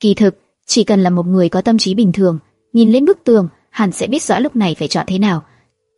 Kỳ thực, chỉ cần là một người có tâm trí bình thường, nhìn lên bức tường, hẳn sẽ biết rõ lúc này phải chọn thế nào.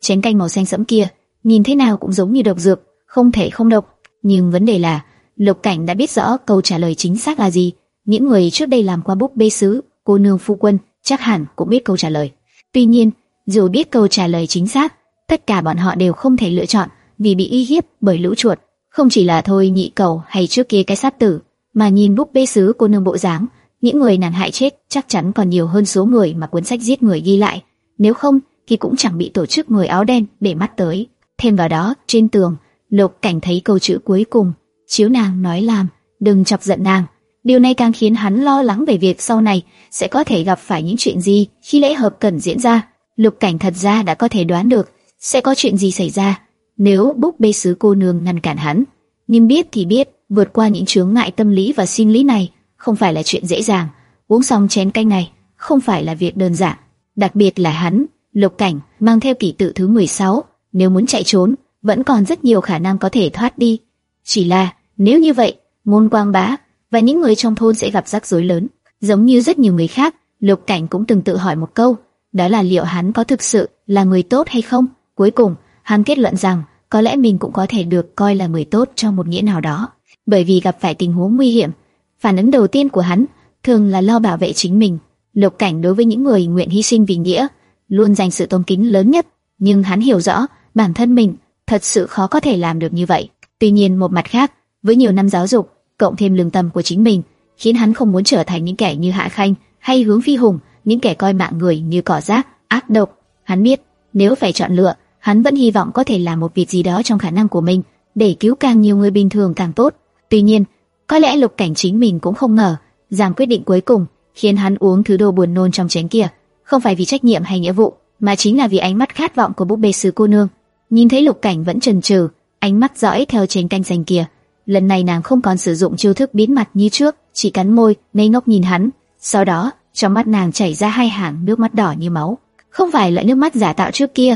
Chén canh màu xanh sẫm kia, nhìn thế nào cũng giống như độc dược, không thể không độc. Nhưng vấn đề là, Lục Cảnh đã biết rõ câu trả lời chính xác là gì. Những người trước đây làm qua búp bê sứ, cô nương phu quân, chắc hẳn cũng biết câu trả lời. Tuy nhiên, dù biết câu trả lời chính xác, tất cả bọn họ đều không thể lựa chọn vì bị uy hiếp bởi lũ chuột. Không chỉ là thôi nhị cầu hay trước kia cái sát tử, mà nhìn búp bê sứ cô nương bộ dáng, những người nàng hại chết chắc chắn còn nhiều hơn số người mà cuốn sách giết người ghi lại. Nếu không, thì cũng chẳng bị tổ chức người áo đen để mắt tới. Thêm vào đó, trên tường, Lục Cảnh thấy câu chữ cuối cùng, chiếu nàng nói làm, đừng chọc giận nàng. Điều này càng khiến hắn lo lắng về việc sau này sẽ có thể gặp phải những chuyện gì khi lễ hợp cần diễn ra. Lục Cảnh thật ra đã có thể đoán được sẽ có chuyện gì xảy ra nếu búp bê sứ cô nương ngăn cản hắn. Nhưng biết thì biết, vượt qua những chướng ngại tâm lý và sinh lý này không phải là chuyện dễ dàng. Uống xong chén canh này không phải là việc đơn giản. Đặc biệt là hắn, Lục Cảnh mang theo kỷ tự thứ 16, nếu muốn chạy trốn, vẫn còn rất nhiều khả năng có thể thoát đi. Chỉ là, nếu như vậy, ngôn quang bá và những người trong thôn sẽ gặp rắc rối lớn. Giống như rất nhiều người khác, Lục Cảnh cũng từng tự hỏi một câu, đó là liệu hắn có thực sự là người tốt hay không? Cuối cùng, hắn kết luận rằng có lẽ mình cũng có thể được coi là người tốt trong một nghĩa nào đó, bởi vì gặp phải tình huống nguy hiểm, phản ứng đầu tiên của hắn thường là lo bảo vệ chính mình. Lục Cảnh đối với những người nguyện hy sinh vì nghĩa, luôn dành sự tôn kính lớn nhất, nhưng hắn hiểu rõ bản thân mình thật sự khó có thể làm được như vậy. Tuy nhiên một mặt khác, với nhiều năm giáo dục, cộng thêm lương tâm của chính mình, khiến hắn không muốn trở thành những kẻ như Hạ Khanh hay Hướng Phi Hùng, những kẻ coi mạng người như cỏ rác, ác độc. Hắn biết, nếu phải chọn lựa, hắn vẫn hy vọng có thể làm một việc gì đó trong khả năng của mình, để cứu càng nhiều người bình thường càng tốt. Tuy nhiên, có lẽ Lục Cảnh chính mình cũng không ngờ, rằng quyết định cuối cùng khiến hắn uống thứ đồ buồn nôn trong chén kia, không phải vì trách nhiệm hay nghĩa vụ, mà chính là vì ánh mắt khát vọng của búp bê sứ cô nương. Nhìn thấy Lục Cảnh vẫn chần chừ, ánh mắt dõi theo chén canh xanh kia. Lần này nàng không còn sử dụng chiêu thức biến mặt như trước, chỉ cắn môi, ngây ngốc nhìn hắn. Sau đó, trong mắt nàng chảy ra hai hàng nước mắt đỏ như máu, không phải loại nước mắt giả tạo trước kia.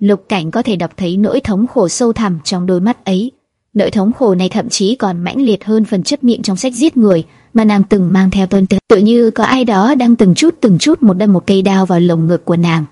Lục Cảnh có thể đọc thấy nỗi thống khổ sâu thẳm trong đôi mắt ấy. Nỗi thống khổ này thậm chí còn mãnh liệt hơn phần chấp miệng trong sách giết người mà nàng từng mang theo tuân tự. Tự như có ai đó đang từng chút từng chút một đâm một cây đao vào lồng ngực của nàng.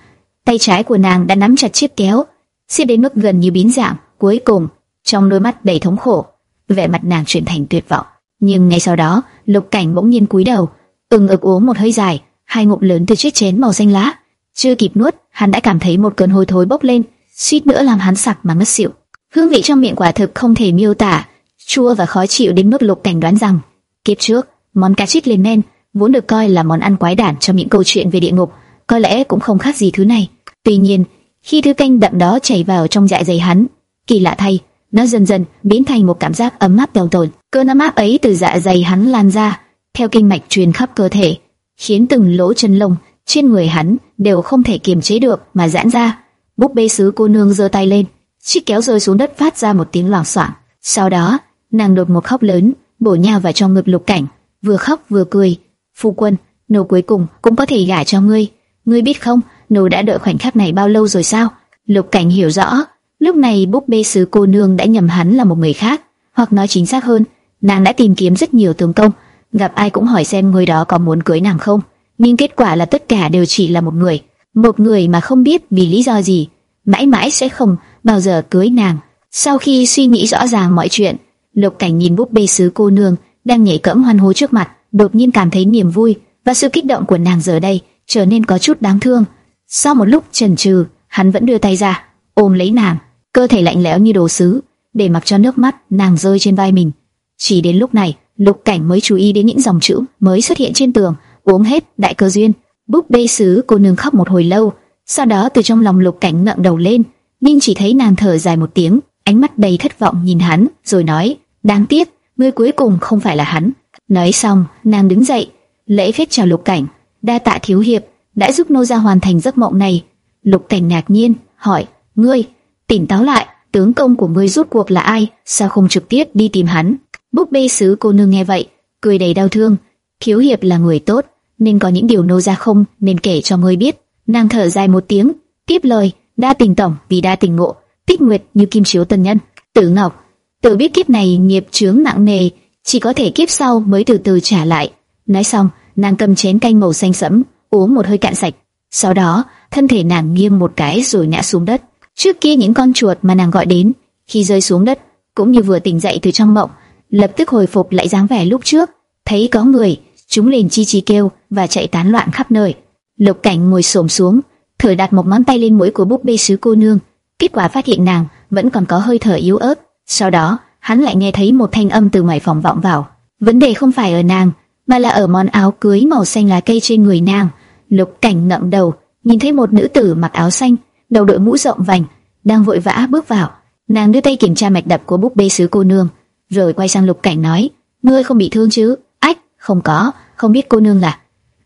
Tay trái của nàng đã nắm chặt chiếc kéo, xiết đến mức gần như biến dạng. Cuối cùng, trong đôi mắt đầy thống khổ, vẻ mặt nàng chuyển thành tuyệt vọng. Nhưng ngay sau đó, Lục Cảnh bỗng nhiên cúi đầu, ừng ực uống một hơi dài, hai ngụm lớn từ chiếc chén màu xanh lá. Chưa kịp nuốt, hắn đã cảm thấy một cơn hôi thối bốc lên, suýt nữa làm hắn sặc mà ngất xỉu. Hương vị trong miệng quả thực không thể miêu tả, chua và khó chịu đến mức Lục Cảnh đoán rằng kiếp trước món cá chích lên men vốn được coi là món ăn quái đản trong những câu chuyện về địa ngục, có lẽ cũng không khác gì thứ này. Tuy nhiên, khi thứ canh đậm đó chảy vào trong dạ dày hắn, kỳ lạ thay, nó dần dần biến thành một cảm giác ấm áp đau tồn. Cơn ấm áp ấy từ dạ dày hắn lan ra, theo kinh mạch truyền khắp cơ thể, khiến từng lỗ chân lông trên người hắn đều không thể kiềm chế được mà giãn ra. Búp bê sứ cô nương giơ tay lên, chiếc kéo rơi xuống đất phát ra một tiếng loảng xoảng. Sau đó, nàng đột một khóc lớn, bổ nhào vào trong ngực lục cảnh, vừa khóc vừa cười. Phu quân, nô cuối cùng cũng có thể gả cho ngươi. Ngươi biết không, nô đã đợi khoảnh khắc này bao lâu rồi sao? Lục cảnh hiểu rõ, lúc này búp bê sứ cô nương đã nhầm hắn là một người khác, hoặc nói chính xác hơn, nàng đã tìm kiếm rất nhiều tướng công, gặp ai cũng hỏi xem người đó có muốn cưới nàng không, nhưng kết quả là tất cả đều chỉ là một người, một người mà không biết vì lý do gì, mãi mãi sẽ không bao giờ cưới nàng. Sau khi suy nghĩ rõ ràng mọi chuyện, Lục Cảnh nhìn búp bê sứ cô nương đang nhảy cẫng hoan hô trước mặt, đột nhiên cảm thấy niềm vui và sự kích động của nàng giờ đây trở nên có chút đáng thương. Sau một lúc chần chừ, hắn vẫn đưa tay ra, ôm lấy nàng, cơ thể lạnh lẽo như đồ sứ, để mặc cho nước mắt nàng rơi trên vai mình. Chỉ đến lúc này, Lục Cảnh mới chú ý đến những dòng chữ mới xuất hiện trên tường, uống hết đại cơ duyên. Búp bê sứ cô nương khóc một hồi lâu, sau đó từ trong lòng Lục Cảnh ngẩng đầu lên, nhưng chỉ thấy nàng thở dài một tiếng, ánh mắt đầy thất vọng nhìn hắn, rồi nói: "Đáng tiếc, ngươi cuối cùng không phải là hắn." Nói xong, nàng đứng dậy, lễ phép chào Lục Cảnh, đa tạ thiếu hiệp đã giúp nô gia hoàn thành giấc mộng này. Lục Cảnh ngạc nhiên hỏi: "Ngươi, tỉnh táo lại, tướng công của ngươi rút cuộc là ai? Sao không trực tiếp đi tìm hắn?" Búp bê sứ cô nương nghe vậy, cười đầy đau thương. Thiếu hiệp là người tốt, nên có những điều nô gia không nên kể cho ngươi biết. Nàng thở dài một tiếng, tiếp lời: đa tình tổng vì đa tình ngộ, tích nguyệt như kim chiếu tân nhân. Tử Ngọc, tự biết kiếp này nghiệp chướng nặng nề, chỉ có thể kiếp sau mới từ từ trả lại. Nói xong, nàng cầm chén canh màu xanh sẫm, uống một hơi cạn sạch. Sau đó, thân thể nàng nghiêng một cái rồi ngã xuống đất. Trước kia những con chuột mà nàng gọi đến, khi rơi xuống đất, cũng như vừa tỉnh dậy từ trong mộng, lập tức hồi phục lại dáng vẻ lúc trước. Thấy có người, chúng liền chi chi kêu và chạy tán loạn khắp nơi. Lục Cảnh ngồi xổm xuống, thử đặt một ngón tay lên mũi của búp bê sứ cô nương. Kết quả phát hiện nàng vẫn còn có hơi thở yếu ớt. Sau đó, hắn lại nghe thấy một thanh âm từ ngoài phòng vọng vào. Vấn đề không phải ở nàng, mà là ở món áo cưới màu xanh lá cây trên người nàng. Lục Cảnh ngậm đầu, nhìn thấy một nữ tử mặc áo xanh, đầu đội mũ rộng vành, đang vội vã bước vào. Nàng đưa tay kiểm tra mạch đập của búp bê sứ cô nương, rồi quay sang Lục Cảnh nói: "Ngươi không bị thương chứ?" "Ách, không có, không biết cô nương là?"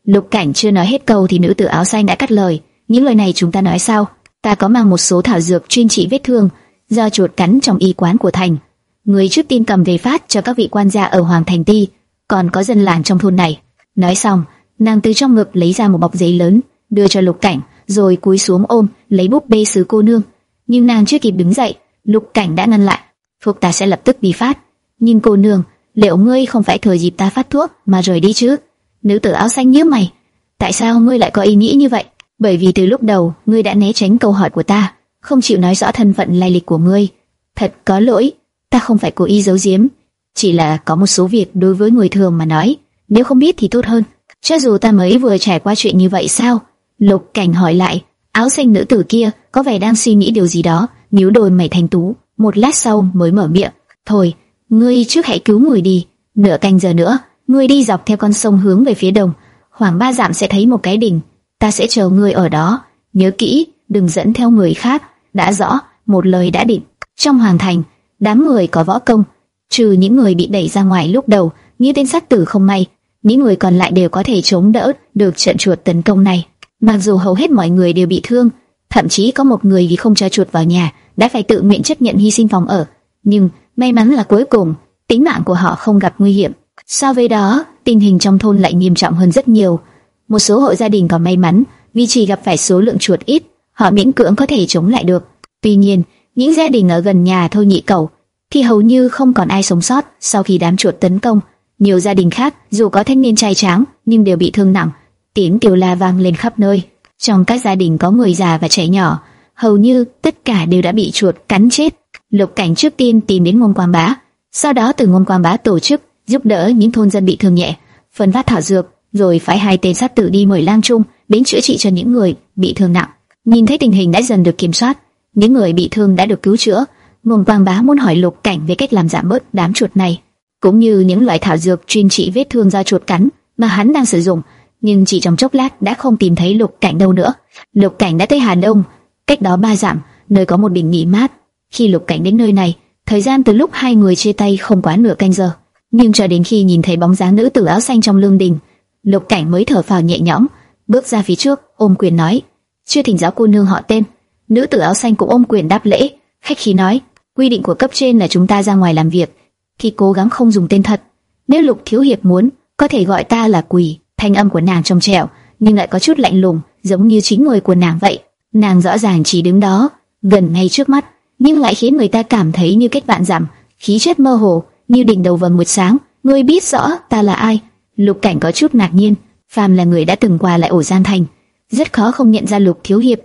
Lục Cảnh chưa nói hết câu thì nữ tử áo xanh đã cắt lời: "Những lời này chúng ta nói sao? Ta có mang một số thảo dược chuyên trị vết thương do chuột cắn trong y quán của thành. Người trước tiên cầm về phát cho các vị quan gia ở Hoàng Thành Ti, còn có dân làng trong thôn này." Nói xong, nàng từ trong ngực lấy ra một bọc giấy lớn, đưa cho Lục Cảnh, rồi cúi xuống ôm lấy búp bê sứ cô nương. Nhưng nàng chưa kịp đứng dậy, Lục Cảnh đã ngăn lại. "Phục ta sẽ lập tức đi phát, nhưng cô nương, liệu ngươi không phải thừa dịp ta phát thuốc mà rời đi chứ?" Nữ tử áo xanh nhíu mày, "Tại sao ngươi lại có ý nghĩ như vậy?" "Bởi vì từ lúc đầu ngươi đã né tránh câu hỏi của ta, không chịu nói rõ thân phận lai lịch của ngươi. Thật có lỗi, ta không phải cố ý giấu giếm, chỉ là có một số việc đối với người thường mà nói, nếu không biết thì tốt hơn." Cho dù ta mới vừa trải qua chuyện như vậy sao? Lục Cảnh hỏi lại, áo xanh nữ tử kia có vẻ đang suy nghĩ điều gì đó, nhíu đôi mày thành tú, một lát sau mới mở miệng, "Thôi, ngươi trước hãy cứu người đi, nửa canh giờ nữa, ngươi đi dọc theo con sông hướng về phía đông, khoảng ba dặm sẽ thấy một cái đỉnh, ta sẽ chờ ngươi ở đó, nhớ kỹ, đừng dẫn theo người khác." Đã rõ, một lời đã định. Trong hoàng thành, đám người có võ công, trừ những người bị đẩy ra ngoài lúc đầu, như tên sát tử không may, những người còn lại đều có thể chống đỡ được trận chuột tấn công này. Mặc dù hầu hết mọi người đều bị thương, thậm chí có một người vì không cho chuột vào nhà đã phải tự nguyện chấp nhận hy sinh phòng ở, nhưng may mắn là cuối cùng tính mạng của họ không gặp nguy hiểm. So với đó, tình hình trong thôn lại nghiêm trọng hơn rất nhiều. Một số hộ gia đình còn may mắn vì chỉ gặp phải số lượng chuột ít, họ miễn cưỡng có thể chống lại được. Tuy nhiên, những gia đình ở gần nhà thôi nhị cầu thì hầu như không còn ai sống sót sau khi đám chuột tấn công. Nhiều gia đình khác dù có thanh niên trai tráng nhưng đều bị thương nặng, tiếng kêu la vang lên khắp nơi. Trong các gia đình có người già và trẻ nhỏ, hầu như tất cả đều đã bị chuột cắn chết. Lục Cảnh trước tiên tìm đến Ngôn Quang Bá, sau đó từ Ngôn Quang Bá tổ chức giúp đỡ những thôn dân bị thương nhẹ, phân phát thảo dược, rồi phái hai tên sát tử đi mời Lang Trung đến chữa trị cho những người bị thương nặng. Nhìn thấy tình hình đã dần được kiểm soát, những người bị thương đã được cứu chữa, Ngôn Quang Bá muốn hỏi Lục Cảnh về cách làm giảm bớt đám chuột này cũng như những loại thảo dược chuyên trị vết thương do chuột cắn mà hắn đang sử dụng, nhưng chỉ trong chốc lát đã không tìm thấy Lục Cảnh đâu nữa. Lục Cảnh đã tới Hà Đông, cách đó ba dặm, nơi có một bình nghỉ mát. Khi Lục Cảnh đến nơi này, thời gian từ lúc hai người chia tay không quá nửa canh giờ, nhưng cho đến khi nhìn thấy bóng dáng nữ tử áo xanh trong lương đình, Lục Cảnh mới thở phào nhẹ nhõm, bước ra phía trước, ôm quyền nói: "Chưa thỉnh giáo cô nương họ tên." Nữ tử áo xanh cũng ôm quyền đáp lễ, khách khí nói: "Quy định của cấp trên là chúng ta ra ngoài làm việc." thì cố gắng không dùng tên thật. Nếu Lục Thiếu Hiệp muốn, có thể gọi ta là quỳ." Thanh âm của nàng trong trẻo, nhưng lại có chút lạnh lùng, giống như chính người của nàng vậy. Nàng rõ ràng chỉ đứng đó, gần ngay trước mắt, nhưng lại khiến người ta cảm thấy như cách vạn dặm, khí chất mơ hồ, như đỉnh đầu vầng nguyệt sáng. Ngươi biết rõ ta là ai? Lục Cảnh có chút ngạc nhiên, phàm là người đã từng qua lại ổ gian thành, rất khó không nhận ra Lục Thiếu Hiệp.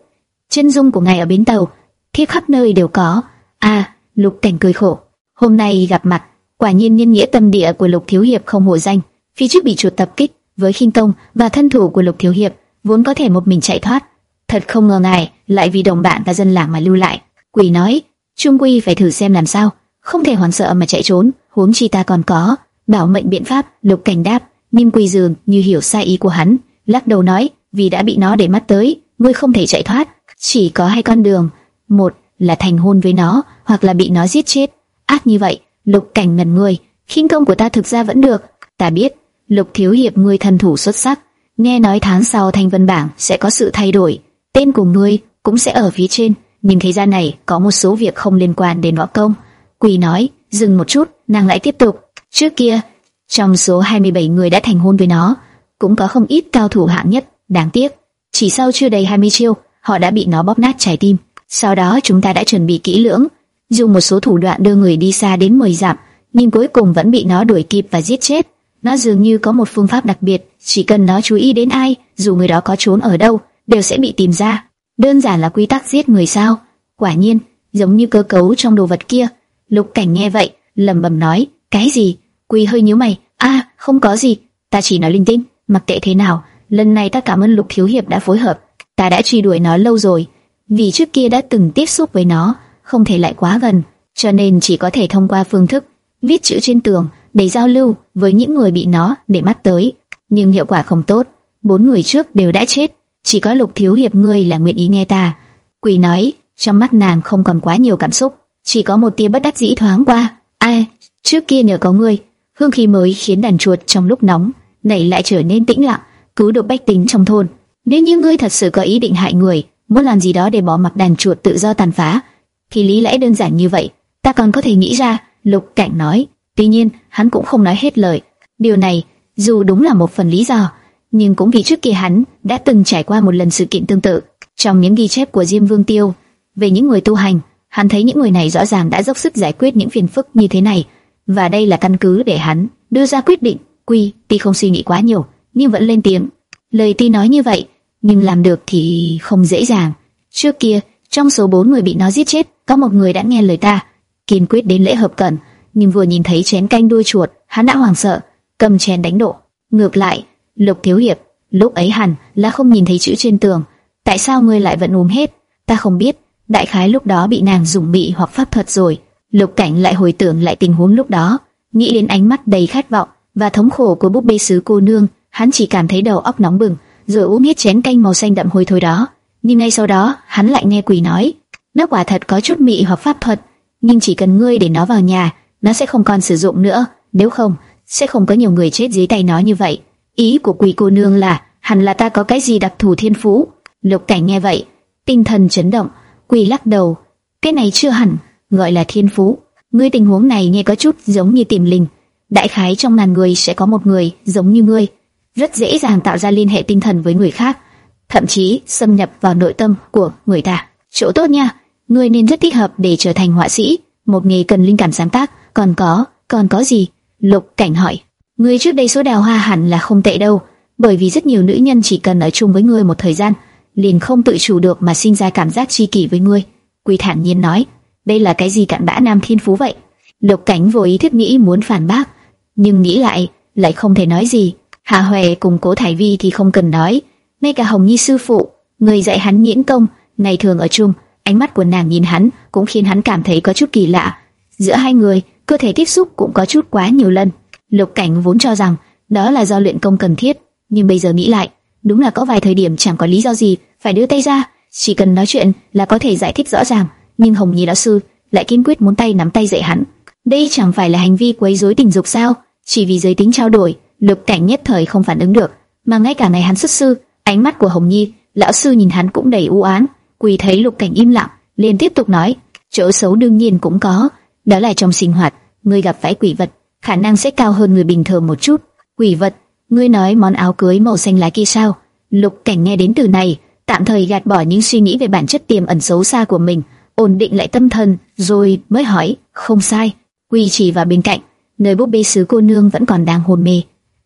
Chân dung của ngài ở bến tàu, thiếp khắp nơi đều có. À, Lục Cảnh cười khổ, hôm nay gặp mặt, Quả nhiên nhân nghĩa tâm địa của Lục Thiếu Hiệp không hổ danh. Phía trước bị chuột tập kích, với khinh công và thân thủ của Lục Thiếu Hiệp, vốn có thể một mình chạy thoát. Thật không ngờ ngài lại vì đồng bạn và dân làng mà lưu lại. Quỷ nói, trung quy phải thử xem làm sao, không thể hoảng sợ mà chạy trốn, huống chi ta còn có bảo mệnh biện pháp. Lục Cảnh đáp, nghiêm Quỳ dường như hiểu sai ý của hắn, lắc đầu nói, vì đã bị nó để mắt tới, ngươi không thể chạy thoát, chỉ có hai con đường, một là thành hôn với nó, hoặc là bị nó giết chết. Ác như vậy, Lục Cảnh ngẩn người, khinh công của ta thực ra vẫn được. Ta biết, Lục thiếu hiệp ngươi thần thủ xuất sắc, nghe nói tháng sau Thanh Vân bảng sẽ có sự thay đổi, tên của ngươi cũng sẽ ở phía trên. nhìn thấy gian này có một số việc không liên quan đến võ công. Quỳ nói, dừng một chút, nàng lại tiếp tục. Trước kia, trong số 27 người đã thành hôn với nó, cũng có không ít cao thủ hạng nhất. Đáng tiếc, chỉ sau chưa đầy 20 chiêu, họ đã bị nó bóp nát trái tim. Sau đó chúng ta đã chuẩn bị kỹ lưỡng, dùng một số thủ đoạn đưa người đi xa đến 10 dặm, nhưng cuối cùng vẫn bị nó đuổi kịp và giết chết. Nó dường như có một phương pháp đặc biệt, chỉ cần nó chú ý đến ai, dù người đó có trốn ở đâu, đều sẽ bị tìm ra. Đơn giản là quy tắc giết người sao? Quả nhiên, giống như cơ cấu trong đồ vật kia. Lục Cảnh nghe vậy, lẩm bẩm nói, cái gì? Quỳ hơi nhíu mày, a, không có gì, ta chỉ nói linh tinh, mặc kệ thế nào, lần này ta cảm ơn Lục thiếu hiệp đã phối hợp, ta đã truy đuổi nó lâu rồi, vì trước kia đã từng tiếp xúc với nó, không thể lại quá gần, cho nên chỉ có thể thông qua phương thức viết chữ trên tường để giao lưu với những người bị nó để mắt tới, nhưng hiệu quả không tốt. Bốn người trước đều đã chết, chỉ có Lục thiếu hiệp ngươi là nguyện ý nghe ta. Quỳ nói, trong mắt nàng không còn quá nhiều cảm xúc, chỉ có một tia bất đắc dĩ thoáng qua. Ai, trước kia nhờ có ngươi, hương khí mới khiến đàn chuột trong lúc nóng nảy lại trở nên tĩnh lặng, cứu được bách tính trong thôn. Nếu như ngươi thật sự có ý định hại người, muốn làm gì đó để bỏ mặc đàn chuột tự do tàn phá, thì lý lẽ đơn giản như vậy, ta còn có thể nghĩ ra. Lục Cảnh nói. Tuy nhiên, hắn cũng không nói hết lời. Điều này, dù đúng là một phần lý do, nhưng cũng vì trước kia hắn đã từng trải qua một lần sự kiện tương tự. Trong những ghi chép của Diêm Vương Tiêu về những người tu hành, hắn thấy những người này rõ ràng đã dốc sức giải quyết những phiền phức như thế này, và đây là căn cứ để hắn đưa ra quyết định. Quy, tuy không suy nghĩ quá nhiều, nhưng vẫn lên tiếng. Lời tuy nói như vậy, nhưng làm được thì không dễ dàng. Trước kia, trong số bốn người bị nó giết chết, có một người đã nghe lời ta, kiên quyết đến lễ hợp cẩn, nhưng vừa nhìn thấy chén canh đuôi chuột, hắn đã hoảng sợ, cầm chén đánh đổ. Ngược lại, Lục Thiếu Hiệp, lúc ấy hẳn là không nhìn thấy chữ trên tường, tại sao ngươi lại vẫn uống hết? Ta không biết, đại khái lúc đó bị nàng dùng bị hoặc pháp thuật rồi. Lục Cảnh lại hồi tưởng lại tình huống lúc đó, nghĩ đến ánh mắt đầy khát vọng và thống khổ của búp bê sứ cô nương, hắn chỉ cảm thấy đầu óc nóng bừng, rồi uống hết chén canh màu xanh đậm hôi thối đó. Nhưng ngay sau đó, hắn lại nghe quỷ nói, nó quả thật có chút mị hoặc pháp thuật, nhưng chỉ cần ngươi để nó vào nhà, nó sẽ không còn sử dụng nữa, nếu không, sẽ không có nhiều người chết dưới tay nó như vậy. Ý của quỷ cô nương là, hẳn là ta có cái gì đặc thù thiên phú. Lục cảnh nghe vậy, tinh thần chấn động, quỷ lắc đầu, cái này chưa hẳn, gọi là thiên phú. Ngươi tình huống này nghe có chút giống như tìm linh. Đại khái trong ngàn người sẽ có một người giống như ngươi, rất dễ dàng tạo ra liên hệ tinh thần với người khác, thậm chí xâm nhập vào nội tâm của người ta. Chỗ tốt nha, ngươi nên rất thích hợp để trở thành họa sĩ, một nghề cần linh cảm sáng tác. Còn có, còn có gì? Lục Cảnh hỏi. Ngươi trước đây số đào hoa hẳn là không tệ đâu, bởi vì rất nhiều nữ nhân chỉ cần ở chung với ngươi một thời gian, liền không tự chủ được mà sinh ra cảm giác tri kỷ với ngươi. quỳ thản nhiên nói, đây là cái gì cặn bã nam thiên phú vậy? Lục Cảnh vô ý thức nghĩ muốn phản bác, nhưng nghĩ lại, lại không thể nói gì. Hạ Huệ cùng Cố Thải Vi thì không cần nói, ngay cả Hồng Nhi sư phụ, người dạy hắn nhẫn công, ngày thường ở chung, ánh mắt của nàng nhìn hắn cũng khiến hắn cảm thấy có chút kỳ lạ. Giữa hai người, cơ thể tiếp xúc cũng có chút quá nhiều lần. Lục Cảnh vốn cho rằng đó là do luyện công cần thiết, nhưng bây giờ nghĩ lại, đúng là có vài thời điểm chẳng có lý do gì phải đưa tay ra, chỉ cần nói chuyện là có thể giải thích rõ ràng. Nhưng Hồng Nhi lão sư lại kiên quyết muốn tay nắm tay dạy hắn. Đây chẳng phải là hành vi quấy rối tình dục sao? Chỉ vì giới tính trao đổi, Lục Cảnh nhất thời không phản ứng được, mà ngay cả ngày hắn xuất sư, ánh mắt của Hồng Nhi lão sư nhìn hắn cũng đầy u ám. Quỳ thấy Lục Cảnh im lặng, liền tiếp tục nói, chỗ xấu đương nhiên cũng có, đó là trong sinh hoạt, ngươi gặp phải quỷ vật, khả năng sẽ cao hơn người bình thường một chút. Quỷ vật, ngươi nói món áo cưới màu xanh lá kia sao? Lục Cảnh nghe đến từ này, tạm thời gạt bỏ những suy nghĩ về bản chất tiềm ẩn xấu xa của mình, ổn định lại tâm thần, rồi mới hỏi, không sai. Quỳ chỉ vào bên cạnh, nơi búp bê sứ cô nương vẫn còn đang hôn mê.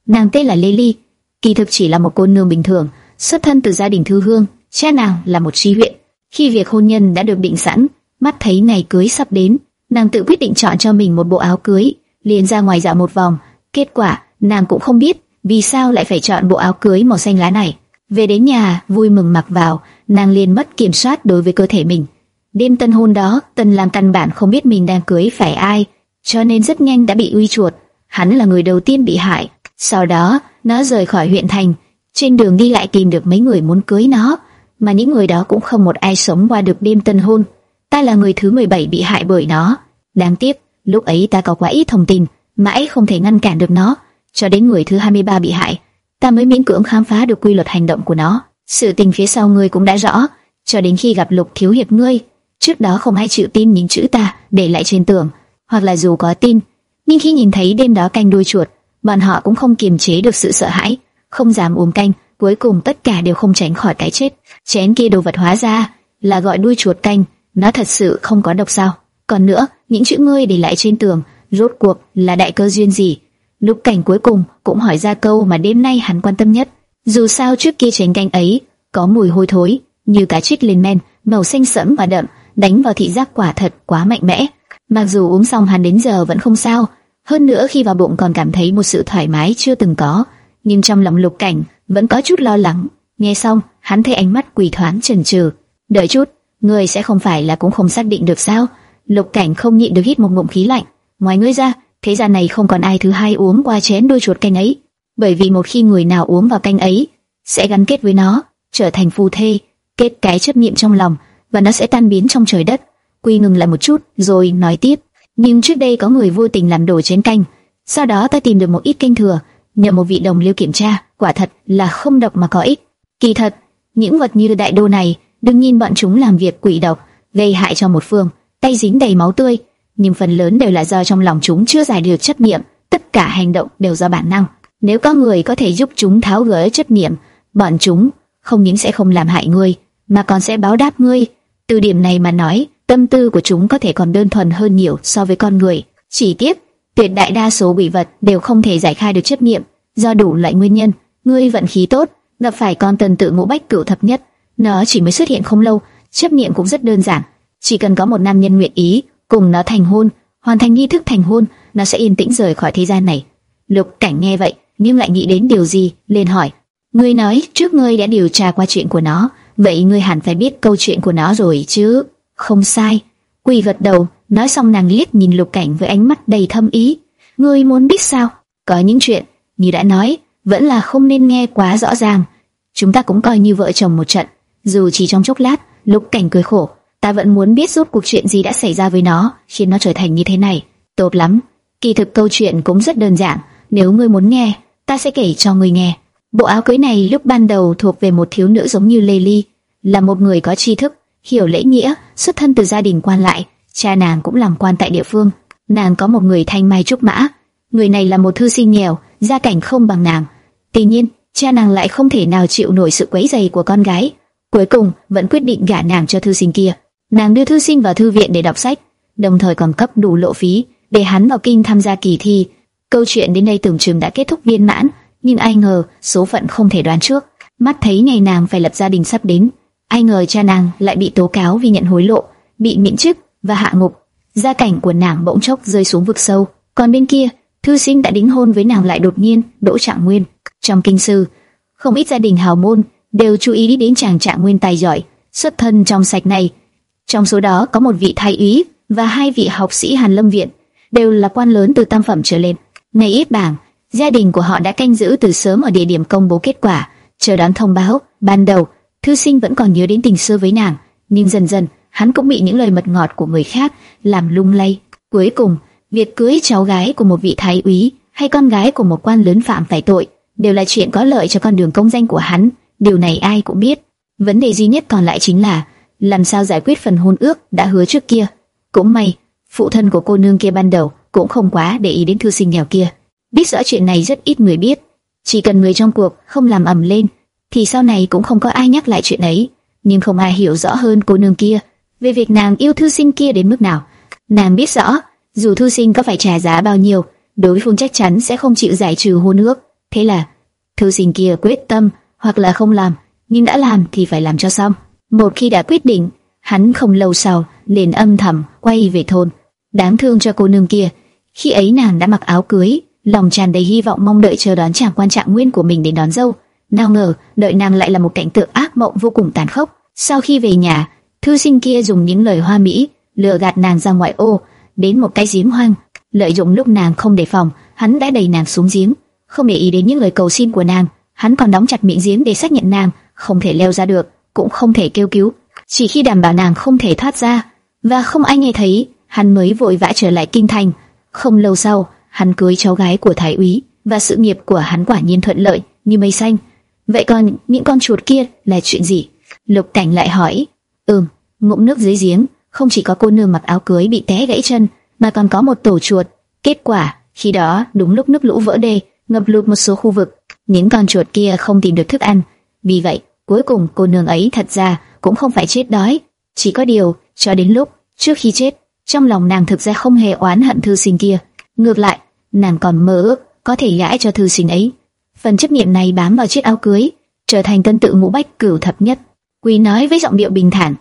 Nàng tên là Lê Ly, kỳ thực chỉ là một cô nương bình thường, xuất thân từ gia đình thư hương, cha nàng là một tri huyện. Khi việc hôn nhân đã được định sẵn, mắt thấy ngày cưới sắp đến, nàng tự quyết định chọn cho mình một bộ áo cưới, liền ra ngoài dạo một vòng. Kết quả, nàng cũng không biết vì sao lại phải chọn bộ áo cưới màu xanh lá này. Về đến nhà, vui mừng mặc vào, nàng liền mất kiểm soát đối với cơ thể mình. Đêm tân hôn đó, Tân làm căn bản không biết mình đang cưới phải ai, cho nên rất nhanh đã bị uy chuột. Hắn là người đầu tiên bị hại. Sau đó, nó rời khỏi huyện thành, trên đường đi lại tìm được mấy người muốn cưới nó, mà những người đó cũng không một ai sống qua được đêm tân hôn. Ta là người thứ 17 bị hại bởi nó. Đáng tiếc, lúc ấy ta có quá ít thông tin, mãi không thể ngăn cản được nó, cho đến người thứ 23 bị hại, ta mới miễn cưỡng khám phá được quy luật hành động của nó. Sự tình phía sau ngươi cũng đã rõ, cho đến khi gặp Lục thiếu hiệp ngươi, trước đó không ai chịu tin những chữ ta để lại trên tường, hoặc là dù có tin, nhưng khi nhìn thấy đêm đó canh đuôi chuột, bọn họ cũng không kiềm chế được sự sợ hãi, không dám uống canh, cuối cùng tất cả đều không tránh khỏi cái chết. Chén kia đồ vật hóa ra là gọi đuôi chuột canh, nó thật sự không có độc sao? Còn nữa, những chữ ngươi để lại trên tường, rốt cuộc là đại cơ duyên gì? lúc Cảnh cuối cùng cũng hỏi ra câu mà đêm nay hắn quan tâm nhất. Dù sao trước kia chén canh ấy có mùi hôi thối, như cá trích lên men, màu xanh sẫm và đậm, đánh vào thị giác quả thật quá mạnh mẽ. Mặc dù uống xong hắn đến giờ vẫn không sao, hơn nữa khi vào bụng còn cảm thấy một sự thoải mái chưa từng có, nhưng trong lòng Lục Cảnh vẫn có chút lo lắng. Nghe xong, hắn thấy ánh mắt quỳ thoáng chần chừ. Đợi chút, người sẽ không phải là cũng không xác định được sao? Lục Cảnh không nhịn được hít một ngụm khí lạnh. Ngoài ngươi ra, thế gian này không còn ai thứ hai uống qua chén đôi chuột canh ấy, bởi vì một khi người nào uống vào canh ấy, sẽ gắn kết với nó, trở thành phù thê, kết cái chấp niệm trong lòng, và nó sẽ tan biến trong trời đất. Quy ngừng lại một chút, rồi nói tiếp. Nhưng trước đây có người vô tình làm đổ chén canh, sau đó ta tìm được một ít canh thừa, nhờ một vị đồng liêu kiểm tra, quả thật là không độc mà có ích. Kỳ thật, những vật như đại đô này, đừng nhìn bọn chúng làm việc quỷ độc, gây hại cho một phương, tay dính đầy máu tươi, nhưng phần lớn đều là do trong lòng chúng chưa giải được chấp niệm, tất cả hành động đều do bản năng. Nếu có người có thể giúp chúng tháo gỡ chấp niệm, bọn chúng không những sẽ không làm hại ngươi, mà còn sẽ báo đáp ngươi. Từ điểm này mà nói, tâm tư của chúng có thể còn đơn thuần hơn nhiều so với con người. Chỉ tiếc, tuyệt đại đa số quỷ vật đều không thể giải khai được chấp niệm, do đủ loại nguyên nhân. Ngươi vận khí tốt, gặp phải con tần tự ngũ bách cửu thập nhất, nó chỉ mới xuất hiện không lâu, chấp niệm cũng rất đơn giản, chỉ cần có một nam nhân nguyện ý cùng nó thành hôn, hoàn thành nghi thức thành hôn, nó sẽ yên tĩnh rời khỏi thế gian này. Lục Cảnh nghe vậy, nhưng lại nghĩ đến điều gì, liền hỏi: "Ngươi nói trước ngươi đã điều tra qua chuyện của nó, vậy ngươi hẳn phải biết câu chuyện của nó rồi chứ?" "Không sai." Quỳ gật đầu, nói xong nàng liếc nhìn Lục Cảnh với ánh mắt đầy thâm ý. "Ngươi muốn biết sao? Có những chuyện, như đã nói, vẫn là không nên nghe quá rõ ràng. Chúng ta cũng coi như vợ chồng một trận." Dù chỉ trong chốc lát, Lục Cảnh cười khổ, ta vẫn muốn biết rốt cuộc chuyện gì đã xảy ra với nó, khiến nó trở thành như thế này. Tốt lắm, kỳ thực câu chuyện cũng rất đơn giản, nếu ngươi muốn nghe, ta sẽ kể cho ngươi nghe. Bộ áo cưới này lúc ban đầu thuộc về một thiếu nữ giống như Lê Ly, là một người có tri thức, hiểu lễ nghĩa, xuất thân từ gia đình quan lại, cha nàng cũng làm quan tại địa phương. Nàng có một người thanh mai trúc mã, người này là một thư sinh nghèo, gia cảnh không bằng nàng. Tuy nhiên, cha nàng lại không thể nào chịu nổi sự quấy rầy của con gái, cuối cùng vẫn quyết định gả nàng cho thư sinh kia. Nàng đưa thư sinh vào thư viện để đọc sách, đồng thời còn cấp đủ lộ phí để hắn vào kinh tham gia kỳ thi. Câu chuyện đến đây tưởng chừng đã kết thúc viên mãn, nhưng ai ngờ số phận không thể đoán trước. Mắt thấy ngày nàng phải lập gia đình sắp đến, ai ngờ cha nàng lại bị tố cáo vì nhận hối lộ, bị miễn chức và hạ ngục. Gia cảnh của nàng bỗng chốc rơi xuống vực sâu. Còn bên kia, thư sinh đã đính hôn với nàng lại đột nhiên đỗ trạng nguyên. Trong kinh sư, không ít gia đình hào môn đều chú ý đến chàng trạng nguyên tài giỏi, xuất thân trong sạch này. Trong số đó có một vị thái úy và hai vị học sĩ Hàn Lâm viện, đều là quan lớn từ tam phẩm trở lên. Ngày ít bảng, gia đình của họ đã canh giữ từ sớm ở địa điểm công bố kết quả, chờ đón thông báo. Ban đầu, thư sinh vẫn còn nhớ đến tình xưa với nàng, nhưng dần dần hắn cũng bị những lời mật ngọt của người khác làm lung lay. Cuối cùng, việc cưới cháu gái của một vị thái úy hay con gái của một quan lớn phạm phải tội đều là chuyện có lợi cho con đường công danh của hắn. Điều này ai cũng biết. Vấn đề duy nhất còn lại chính là làm sao giải quyết phần hôn ước đã hứa trước kia. Cũng may, phụ thân của cô nương kia ban đầu cũng không quá để ý đến thư sinh nghèo kia. Biết rõ chuyện này rất ít người biết, chỉ cần người trong cuộc không làm ầm lên, thì sau này cũng không có ai nhắc lại chuyện ấy. Nhưng không ai hiểu rõ hơn cô nương kia về việc nàng yêu thư sinh kia đến mức nào. Nàng biết rõ, dù thư sinh có phải trả giá bao nhiêu, đối phương chắc chắn sẽ không chịu giải trừ hôn ước. Thế là, thư sinh kia quyết tâm hoặc là không làm, nhưng đã làm thì phải làm cho xong. Một khi đã quyết định, hắn không lâu sau liền âm thầm quay về thôn. Đáng thương cho cô nương kia, khi ấy nàng đã mặc áo cưới, lòng tràn đầy hy vọng mong đợi chờ đón chàng quan trạng nguyên của mình đến đón dâu. Nào ngờ, đợi nàng lại là một cảnh tượng ác mộng vô cùng tàn khốc. Sau khi về nhà, thư sinh kia dùng những lời hoa mỹ lừa gạt nàng ra ngoại ô, đến một cái giếng hoang, lợi dụng lúc nàng không đề phòng, hắn đã đẩy nàng xuống giếng, không để ý đến những lời cầu xin của nàng, hắn còn đóng chặt miệng giếng để xác nhận nàng không thể leo ra được, cũng không thể kêu cứu. Chỉ khi đảm bảo nàng không thể thoát ra và không ai nghe thấy, hắn mới vội vã trở lại kinh thành. Không lâu sau, hắn cưới cháu gái của thái úy và sự nghiệp của hắn quả nhiên thuận lợi như mây xanh. Vậy còn những con chuột kia là chuyện gì? Lục Cảnh lại hỏi. Ừm, ngụm nước dưới giếng, không chỉ có cô nương mặc áo cưới bị té gãy chân, mà còn có một tổ chuột. Kết quả, khi đó đúng lúc nước lũ vỡ đê, ngập lụt một số khu vực, những con chuột kia không tìm được thức ăn. Vì vậy, cuối cùng cô nương ấy thật ra cũng không phải chết đói, chỉ có điều, cho đến lúc trước khi chết, trong lòng nàng thực ra không hề oán hận thư sinh kia, ngược lại, nàng còn mơ ước có thể gãi cho thư sinh ấy. Phần chấp niệm này bám vào chiếc áo cưới, trở thành tân tự ngũ bách cửu thập nhất. Quý nói với giọng điệu bình thản,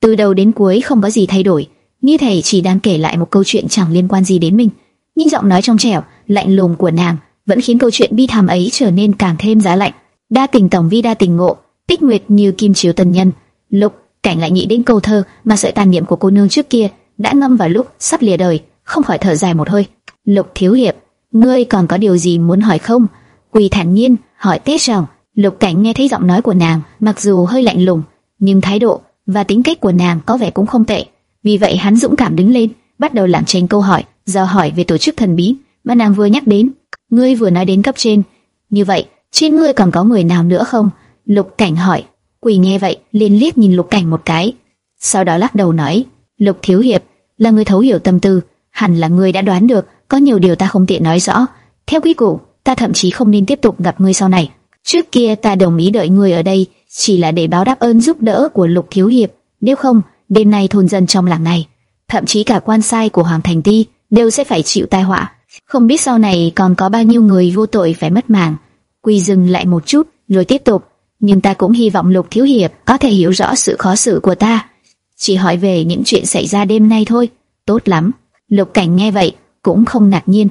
từ đầu đến cuối không có gì thay đổi, như thể chỉ đang kể lại một câu chuyện chẳng liên quan gì đến mình. Nhưng giọng nói trong trẻo, lạnh lùng của nàng vẫn khiến câu chuyện bi thảm ấy trở nên càng thêm giá lạnh. Đa tình tổng vi đa tình ngộ, tích nguyệt như kim chiếu tần nhân. Lục cảnh lại nghĩ đến câu thơ mà sợi tàn niệm của cô nương trước kia đã ngâm vào lúc sắp lìa đời, không khỏi thở dài một hơi. Lục thiếu hiệp, ngươi còn có điều gì muốn hỏi không? Quỳ thản nhiên hỏi tiếp rằng. Lục cảnh nghe thấy giọng nói của nàng, mặc dù hơi lạnh lùng, nhưng thái độ và tính cách của nàng có vẻ cũng không tệ. Vì vậy hắn dũng cảm đứng lên, bắt đầu lảng tranh câu hỏi, do hỏi về tổ chức thần bí mà nàng vừa nhắc đến. Ngươi vừa nói đến cấp trên, như vậy trên ngươi còn có người nào nữa không? Lục cảnh hỏi. Quỳ nghe vậy, liền liếc nhìn lục cảnh một cái, sau đó lắc đầu nói, lục thiếu hiệp là người thấu hiểu tâm tư, hẳn là ngươi đã đoán được, có nhiều điều ta không tiện nói rõ. Theo quy củ, ta thậm chí không nên tiếp tục gặp ngươi sau này. Trước kia ta đồng ý đợi ngươi ở đây, chỉ là để báo đáp ơn giúp đỡ của lục thiếu hiệp. Nếu không, đêm nay thôn dân trong làng này, thậm chí cả quan sai của hoàng thành ti đều sẽ phải chịu tai họa. Không biết sau này còn có bao nhiêu người vô tội phải mất mạng. Quy dừng lại một chút, rồi tiếp tục. Nhưng ta cũng hy vọng lục thiếu hiệp có thể hiểu rõ sự khó xử của ta. Chỉ hỏi về những chuyện xảy ra đêm nay thôi. Tốt lắm. Lục cảnh nghe vậy, cũng không ngạc nhiên.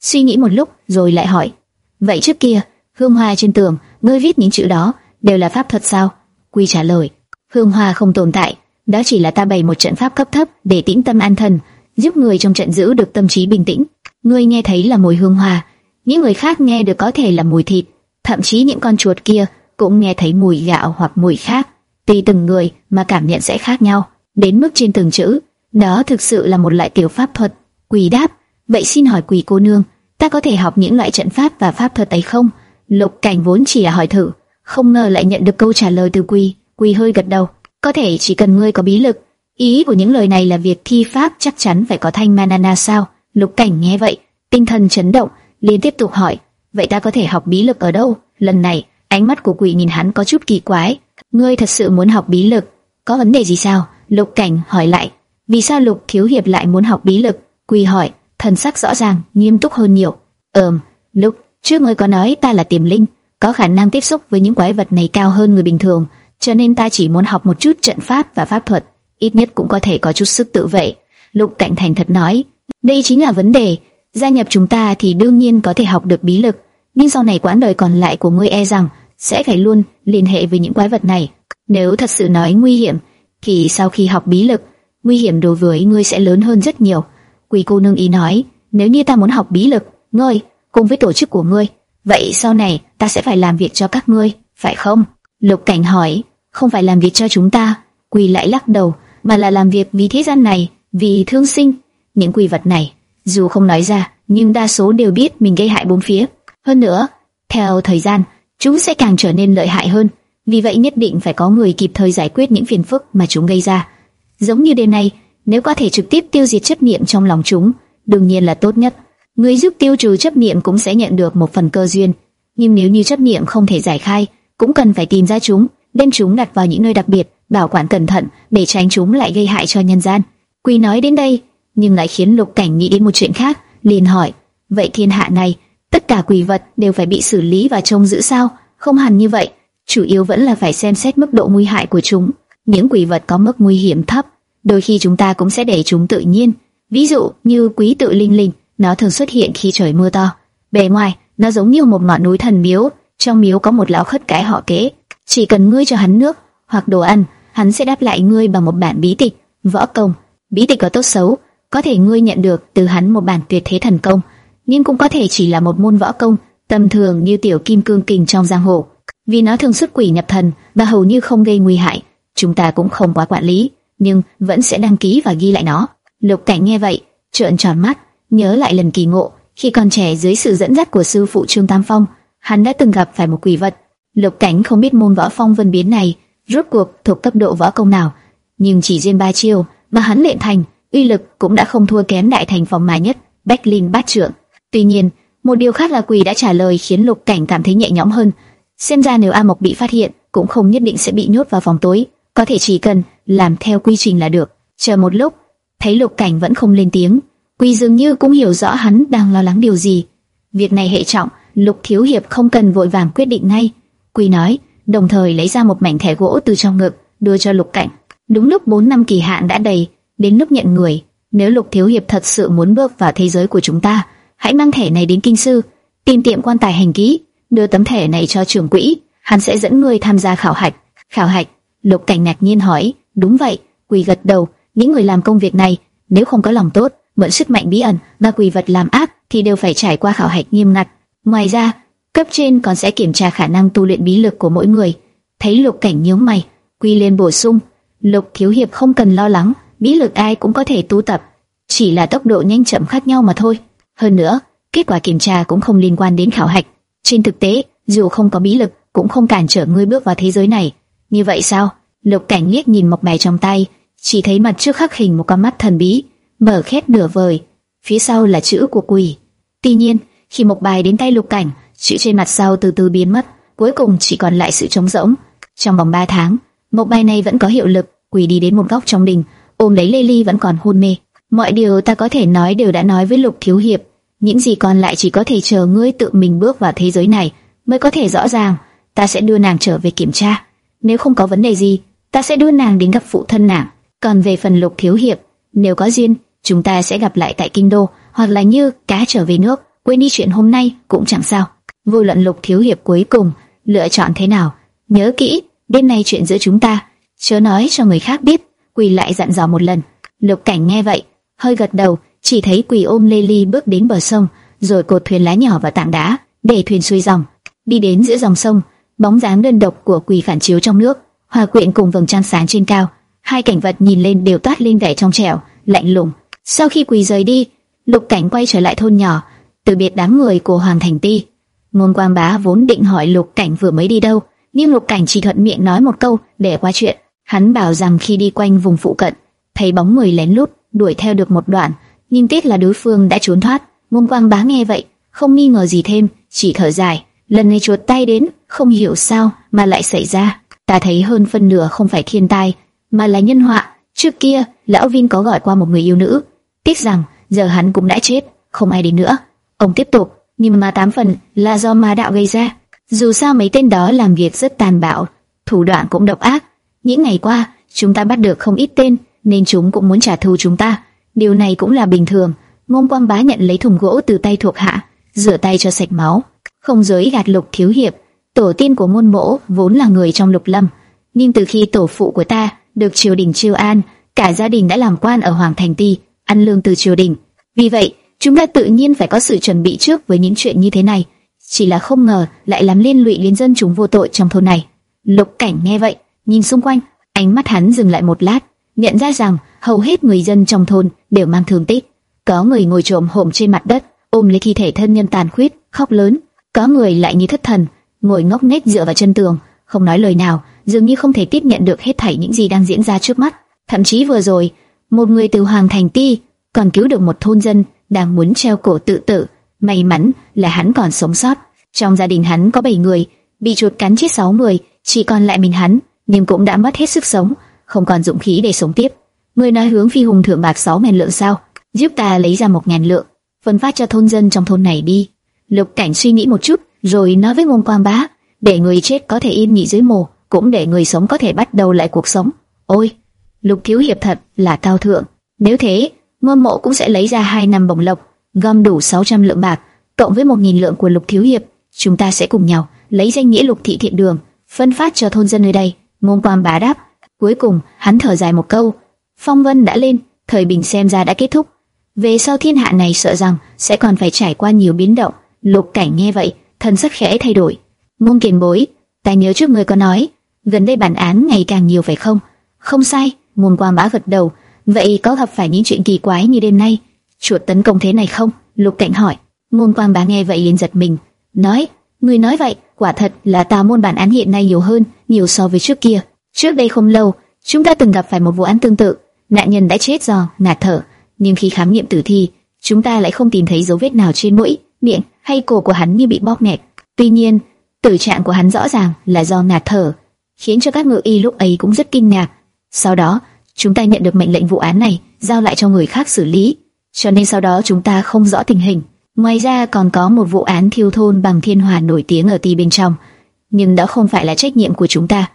Suy nghĩ một lúc, rồi lại hỏi. Vậy trước kia, hương hoa trên tường, ngươi viết những chữ đó, đều là pháp thuật sao? Quy trả lời. Hương hoa không tồn tại, đó chỉ là ta bày một trận pháp cấp thấp để tĩnh tâm an thần, giúp người trong trận giữ được tâm trí bình tĩnh. Ngươi nghe thấy là mùi hương hoa, những người khác nghe được có thể là mùi thịt, thậm chí những con chuột kia cũng nghe thấy mùi gạo hoặc mùi khác. Tùy từng người mà cảm nhận sẽ khác nhau, đến mức trên từng chữ. Đó thực sự là một loại tiểu pháp thuật. Quỳ đáp, vậy xin hỏi quỷ cô nương, ta có thể học những loại trận pháp và pháp thuật ấy không? Lục cảnh vốn chỉ là hỏi thử, không ngờ lại nhận được câu trả lời từ quỷ quỷ hơi gật đầu, có thể chỉ cần ngươi có bí lực. Ý của những lời này là việc thi pháp chắc chắn phải có thanh manana sao? Lục cảnh nghe vậy, tinh thần chấn động, liền tiếp tục hỏi, vậy ta có thể học bí lực ở đâu? Lần này, ánh mắt của quỷ nhìn hắn có chút kỳ quái. Ngươi thật sự muốn học bí lực? Có vấn đề gì sao? Lục cảnh hỏi lại. Vì sao lục thiếu hiệp lại muốn học bí lực? Quỷ hỏi, thần sắc rõ ràng, nghiêm túc hơn nhiều. Ừm, lúc trước ngươi có nói ta là tiềm linh, có khả năng tiếp xúc với những quái vật này cao hơn người bình thường, cho nên ta chỉ muốn học một chút trận pháp và pháp thuật, ít nhất cũng có thể có chút sức tự vệ. Lục Cảnh Thành thật nói, đây chính là vấn đề. Gia nhập chúng ta thì đương nhiên có thể học được bí lực, nhưng sau này quãng đời còn lại của ngươi e rằng sẽ phải luôn liên hệ với những quái vật này. Nếu thật sự nói nguy hiểm, thì sau khi học bí lực, nguy hiểm đối với ngươi sẽ lớn hơn rất nhiều. Quỷ cô nương ý nói, nếu như ta muốn học bí lực, ngươi cùng với tổ chức của ngươi, vậy sau này ta sẽ phải làm việc cho các ngươi, phải không? Lục Cảnh hỏi, không phải làm việc cho chúng ta, quỳ lại lắc đầu, mà là làm việc vì thế gian này, vì thương sinh. Những quỷ vật này, dù không nói ra, nhưng đa số đều biết mình gây hại bốn phía. Hơn nữa, theo thời gian, chúng sẽ càng trở nên lợi hại hơn. Vì vậy nhất định phải có người kịp thời giải quyết những phiền phức mà chúng gây ra. Giống như đêm nay, nếu có thể trực tiếp tiêu diệt chấp niệm trong lòng chúng, đương nhiên là tốt nhất. Người giúp tiêu trừ chấp niệm cũng sẽ nhận được một phần cơ duyên. Nhưng nếu như chấp niệm không thể giải khai, cũng cần phải tìm ra chúng, đem chúng đặt vào những nơi đặc biệt, bảo quản cẩn thận để tránh chúng lại gây hại cho nhân gian. Quy nói đến đây, nhưng lại khiến Lục Cảnh nghĩ đến một chuyện khác, liền hỏi: vậy thiên hạ này, tất cả quỷ vật đều phải bị xử lý và trông giữ sao? Không hẳn như vậy, chủ yếu vẫn là phải xem xét mức độ nguy hại của chúng. Những quỷ vật có mức nguy hiểm thấp, đôi khi chúng ta cũng sẽ để chúng tự nhiên. Ví dụ như quý tự linh linh, nó thường xuất hiện khi trời mưa to. Bề ngoài, nó giống như một ngọn núi thần miếu, trong miếu có một lão khất cái họ kế, chỉ cần ngươi cho hắn nước hoặc đồ ăn, hắn sẽ đáp lại ngươi bằng một bản bí tịch, võ công. Bí tịch có tốt xấu, có thể ngươi nhận được từ hắn một bản tuyệt thế thần công, nhưng cũng có thể chỉ là một môn võ công tầm thường như tiểu kim cương kình trong giang hồ. Vì nó thường xuất quỷ nhập thần và hầu như không gây nguy hại, chúng ta cũng không quá quản lý, nhưng vẫn sẽ đăng ký và ghi lại nó. Lục Cảnh nghe vậy, trợn tròn mắt, nhớ lại lần kỳ ngộ khi còn trẻ dưới sự dẫn dắt của sư phụ Trương Tam Phong, hắn đã từng gặp phải một quỷ vật. Lục Cảnh không biết môn võ phong vân biến này rốt cuộc thuộc cấp độ võ công nào, nhưng chỉ riêng ba chiêu mà hắn luyện thành, uy lực cũng đã không thua kém đại thành phòng mà nhất, Bách Linh Bát Trượng. Tuy nhiên, một điều khác là quỷ đã trả lời khiến Lục Cảnh cảm thấy nhẹ nhõm hơn. Xem ra nếu A Mộc bị phát hiện, cũng không nhất định sẽ bị nhốt vào phòng tối, có thể chỉ cần làm theo quy trình là được. Chờ một lúc, thấy Lục Cảnh vẫn không lên tiếng, quy dường như cũng hiểu rõ hắn đang lo lắng điều gì, việc này hệ trọng, Lục thiếu hiệp không cần vội vàng quyết định ngay. quy nói, đồng thời lấy ra một mảnh thẻ gỗ từ trong ngực, đưa cho Lục Cảnh. Đúng lúc 4 năm kỳ hạn đã đầy, đến lúc nhận người, nếu Lục thiếu hiệp thật sự muốn bước vào thế giới của chúng ta, hãy mang thẻ này đến kinh sư, tìm tiệm quan tài hành ký, đưa tấm thẻ này cho trưởng quỹ, hắn sẽ dẫn người tham gia khảo hạch. Khảo hạch? Lục Cảnh ngạc nhiên hỏi, đúng vậy, quỳ gật đầu, những người làm công việc này, nếu không có lòng tốt, mượn sức mạnh bí ẩn và quỷ vật làm ác thì đều phải trải qua khảo hạch nghiêm ngặt. Ngoài ra, cấp trên còn sẽ kiểm tra khả năng tu luyện bí lực của mỗi người. Thấy Lục Cảnh nhíu mày, Quy liền bổ sung, Lục thiếu hiệp không cần lo lắng, bí lực ai cũng có thể tu tập, chỉ là tốc độ nhanh chậm khác nhau mà thôi. Hơn nữa, kết quả kiểm tra cũng không liên quan đến khảo hạch. Trên thực tế, dù không có bí lực, cũng không cản trở ngươi bước vào thế giới này. Như vậy sao? Lục Cảnh liếc nhìn mộc bài trong tay, chỉ thấy mặt trước khắc hình một con mắt thần bí, mở khép nửa vời, phía sau là chữ của quỷ. Tuy nhiên, khi mộc bài đến tay Lục Cảnh, chữ trên mặt sau từ từ biến mất, cuối cùng chỉ còn lại sự trống rỗng. Trong vòng 3 tháng, mộc bài này vẫn có hiệu lực, quỷ đi đến một góc trong đình, ôm lấy Lê Ly vẫn còn hôn mê. Mọi điều ta có thể nói đều đã nói với Lục Thiếu Hiệp, những gì còn lại chỉ có thể chờ ngươi tự mình bước vào thế giới này mới có thể rõ ràng. Ta sẽ đưa nàng trở về kiểm tra, nếu không có vấn đề gì, ta sẽ đưa nàng đến gặp phụ thân nàng. Còn về phần Lục Thiếu Hiệp, nếu có duyên, chúng ta sẽ gặp lại tại kinh đô, hoặc là như cá trở về nước, quên đi chuyện hôm nay cũng chẳng sao. Vô luận lục thiếu hiệp cuối cùng lựa chọn thế nào, nhớ kỹ, đêm nay chuyện giữa chúng ta, chớ nói cho người khác biết. Quỳ lại dặn dò một lần. Lục cảnh nghe vậy, hơi gật đầu, chỉ thấy quỳ ôm lê ly bước đến bờ sông, rồi cột thuyền lá nhỏ vào tảng đá, để thuyền xuôi dòng, đi đến giữa dòng sông. Bóng dáng đơn độc của quỳ phản chiếu trong nước, hòa quyện cùng vầng trăng sáng trên cao, hai cảnh vật nhìn lên đều toát lên vẻ trong trẻo, lạnh lùng. Sau khi quỳ rời đi, Lục Cảnh quay trở lại thôn nhỏ, từ biệt đám người của Hoàng Thành Ti. Ngôn Quang Bá vốn định hỏi Lục Cảnh vừa mới đi đâu, nhưng Lục Cảnh chỉ thuận miệng nói một câu để qua chuyện. Hắn bảo rằng khi đi quanh vùng phụ cận, thấy bóng người lén lút đuổi theo được một đoạn, nhưng tiếc là đối phương đã trốn thoát. Ngôn Quang Bá nghe vậy, không nghi ngờ gì thêm, chỉ thở dài. Lần này chuột tay đến, không hiểu sao mà lại xảy ra. Ta thấy hơn phân nửa không phải thiên tai, mà là nhân họa. Trước kia, lão Vin có gọi qua một người yêu nữ, tiếc rằng giờ hắn cũng đã chết, không ai đến nữa. Ông tiếp tục, nhưng mà tám phần là do ma đạo gây ra. Dù sao mấy tên đó làm việc rất tàn bạo, thủ đoạn cũng độc ác. Những ngày qua, chúng ta bắt được không ít tên, nên chúng cũng muốn trả thù chúng ta. Điều này cũng là bình thường. Ngôn Quang Bá nhận lấy thùng gỗ từ tay thuộc hạ, rửa tay cho sạch máu. Không giới gạt lục thiếu hiệp, tổ tiên của môn mỗ vốn là người trong lục lâm, nhưng từ khi tổ phụ của ta được triều đình chiêu an, cả gia đình đã làm quan ở Hoàng Thành Ti, ăn lương từ triều đình. Vì vậy, chúng ta tự nhiên phải có sự chuẩn bị trước với những chuyện như thế này. Chỉ là không ngờ lại làm liên lụy đến dân chúng vô tội trong thôn này. Lục Cảnh nghe vậy, nhìn xung quanh, ánh mắt hắn dừng lại một lát, nhận ra rằng hầu hết người dân trong thôn đều mang thương tích. Có người ngồi trồm hổm trên mặt đất, ôm lấy thi thể thân nhân tàn khuyết, khóc lớn. Có người lại như thất thần, ngồi ngốc nghếch dựa vào chân tường, không nói lời nào, dường như không thể tiếp nhận được hết thảy những gì đang diễn ra trước mắt. Thậm chí vừa rồi, một người từ Hoàng Thành Ti còn cứu được một thôn dân đang muốn treo cổ tự tử. May mắn là hắn còn sống sót. Trong gia đình hắn có 7 người, bị chuột cắn chết 6 người, chỉ còn lại mình hắn, nhưng cũng đã mất hết sức sống, không còn dụng khí để sống tiếp. Người nói hướng phi hùng thượng bạc 6 ngàn lượng sao? Giúp ta lấy ra một ngàn lượng, phân phát cho thôn dân trong thôn này đi. Lục Cảnh suy nghĩ một chút, rồi nói với Ngôn Quang Bá, để người chết có thể yên nghỉ dưới mồ, cũng để người sống có thể bắt đầu lại cuộc sống. Ôi, Lục thiếu hiệp thật là cao thượng. Nếu thế, ngôn mộ cũng sẽ lấy ra hai năm bổng lộc, gom đủ 600 lượng bạc, cộng với 1.000 lượng của lục thiếu hiệp, chúng ta sẽ cùng nhau lấy danh nghĩa lục thị thiện đường, phân phát cho thôn dân nơi đây. Ngôn quan bá đáp. Cuối cùng, hắn thở dài một câu. Phong vân đã lên, thời bình xem ra đã kết thúc. Về sau thiên hạ này sợ rằng sẽ còn phải trải qua nhiều biến động. Lục cảnh nghe vậy, thần sắc khẽ thay đổi. Ngôn kiền bối, ta nhớ trước người có nói, gần đây bản án ngày càng nhiều phải không? Không sai, Môn Quang Bá gật đầu. Vậy có gặp phải những chuyện kỳ quái như đêm nay, chuột tấn công thế này không? Lục Cảnh hỏi. Môn Quang Bá nghe vậy liền giật mình, nói: người nói vậy, quả thật là tà môn bản án hiện nay nhiều hơn, nhiều so với trước kia. Trước đây không lâu, chúng ta từng gặp phải một vụ án tương tự, nạn nhân đã chết do ngạt thở, nhưng khi khám nghiệm tử thi, chúng ta lại không tìm thấy dấu vết nào trên mũi, miệng hay cổ của hắn như bị bóp nghẹt. Tuy nhiên, tử trạng của hắn rõ ràng là do ngạt thở, khiến cho các ngự y lúc ấy cũng rất kinh ngạc. Sau đó, chúng ta nhận được mệnh lệnh vụ án này giao lại cho người khác xử lý, cho nên sau đó chúng ta không rõ tình hình. Ngoài ra còn có một vụ án thiêu thôn bằng thiên hỏa nổi tiếng ở ti bên trong, nhưng đó không phải là trách nhiệm của chúng ta.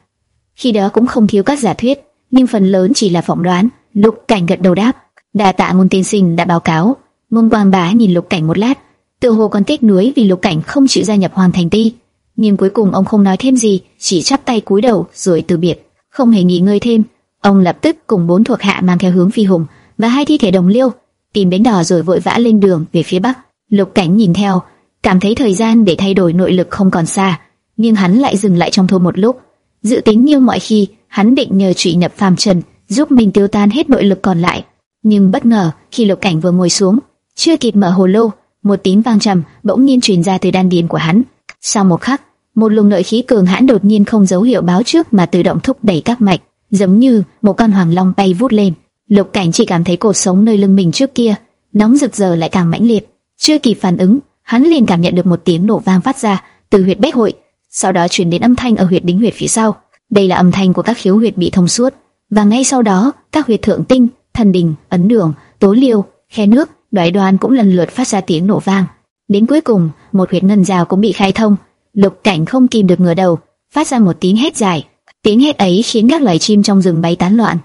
Khi đó cũng không thiếu các giả thuyết, nhưng phần lớn chỉ là phỏng đoán. Lục Cảnh gật đầu đáp, đa tạ môn tiên sinh đã báo cáo. Môn Quang Bá nhìn Lục Cảnh một lát, Tựa hồ còn tiếc nuối vì Lục Cảnh không chịu gia nhập hoàng Thành Ti, nhưng cuối cùng ông không nói thêm gì, chỉ chắp tay cúi đầu rồi từ biệt, không hề nghỉ ngơi thêm. Ông lập tức cùng bốn thuộc hạ mang theo hướng phi hùng và hai thi thể đồng liêu tìm bến đò rồi vội vã lên đường về phía bắc. Lục Cảnh nhìn theo, cảm thấy thời gian để thay đổi nội lực không còn xa, nhưng hắn lại dừng lại trong thôn một lúc. Dự tính như mọi khi, hắn định nhờ trụy nhập phàm trần giúp mình tiêu tan hết nội lực còn lại. Nhưng bất ngờ, khi Lục Cảnh vừa ngồi xuống, chưa kịp mở hồ lô, một tiếng vang trầm bỗng nhiên truyền ra từ đan điền của hắn. Sau một khắc, một luồng nội khí cường hãn đột nhiên không dấu hiệu báo trước mà tự động thúc đẩy các mạch, giống như một con hoàng long bay vút lên. Lục Cảnh chỉ cảm thấy cột sống nơi lưng mình trước kia nóng rực giờ lại càng mãnh liệt. Chưa kịp phản ứng, hắn liền cảm nhận được một tiếng nổ vang phát ra từ huyệt bách hội, sau đó truyền đến âm thanh ở huyệt đính huyệt phía sau. Đây là âm thanh của các khiếu huyệt bị thông suốt, và ngay sau đó, các huyệt thượng tinh, thần đình, ấn đường, tố liêu, khe nước, đoái đoan cũng lần lượt phát ra tiếng nổ vang. Đến cuối cùng, một huyệt ngân rào cũng bị khai thông. Lục Cảnh không kìm được ngửa đầu, phát ra một tiếng hét dài. Tiếng hét ấy khiến các loài chim trong rừng bay tán loạn,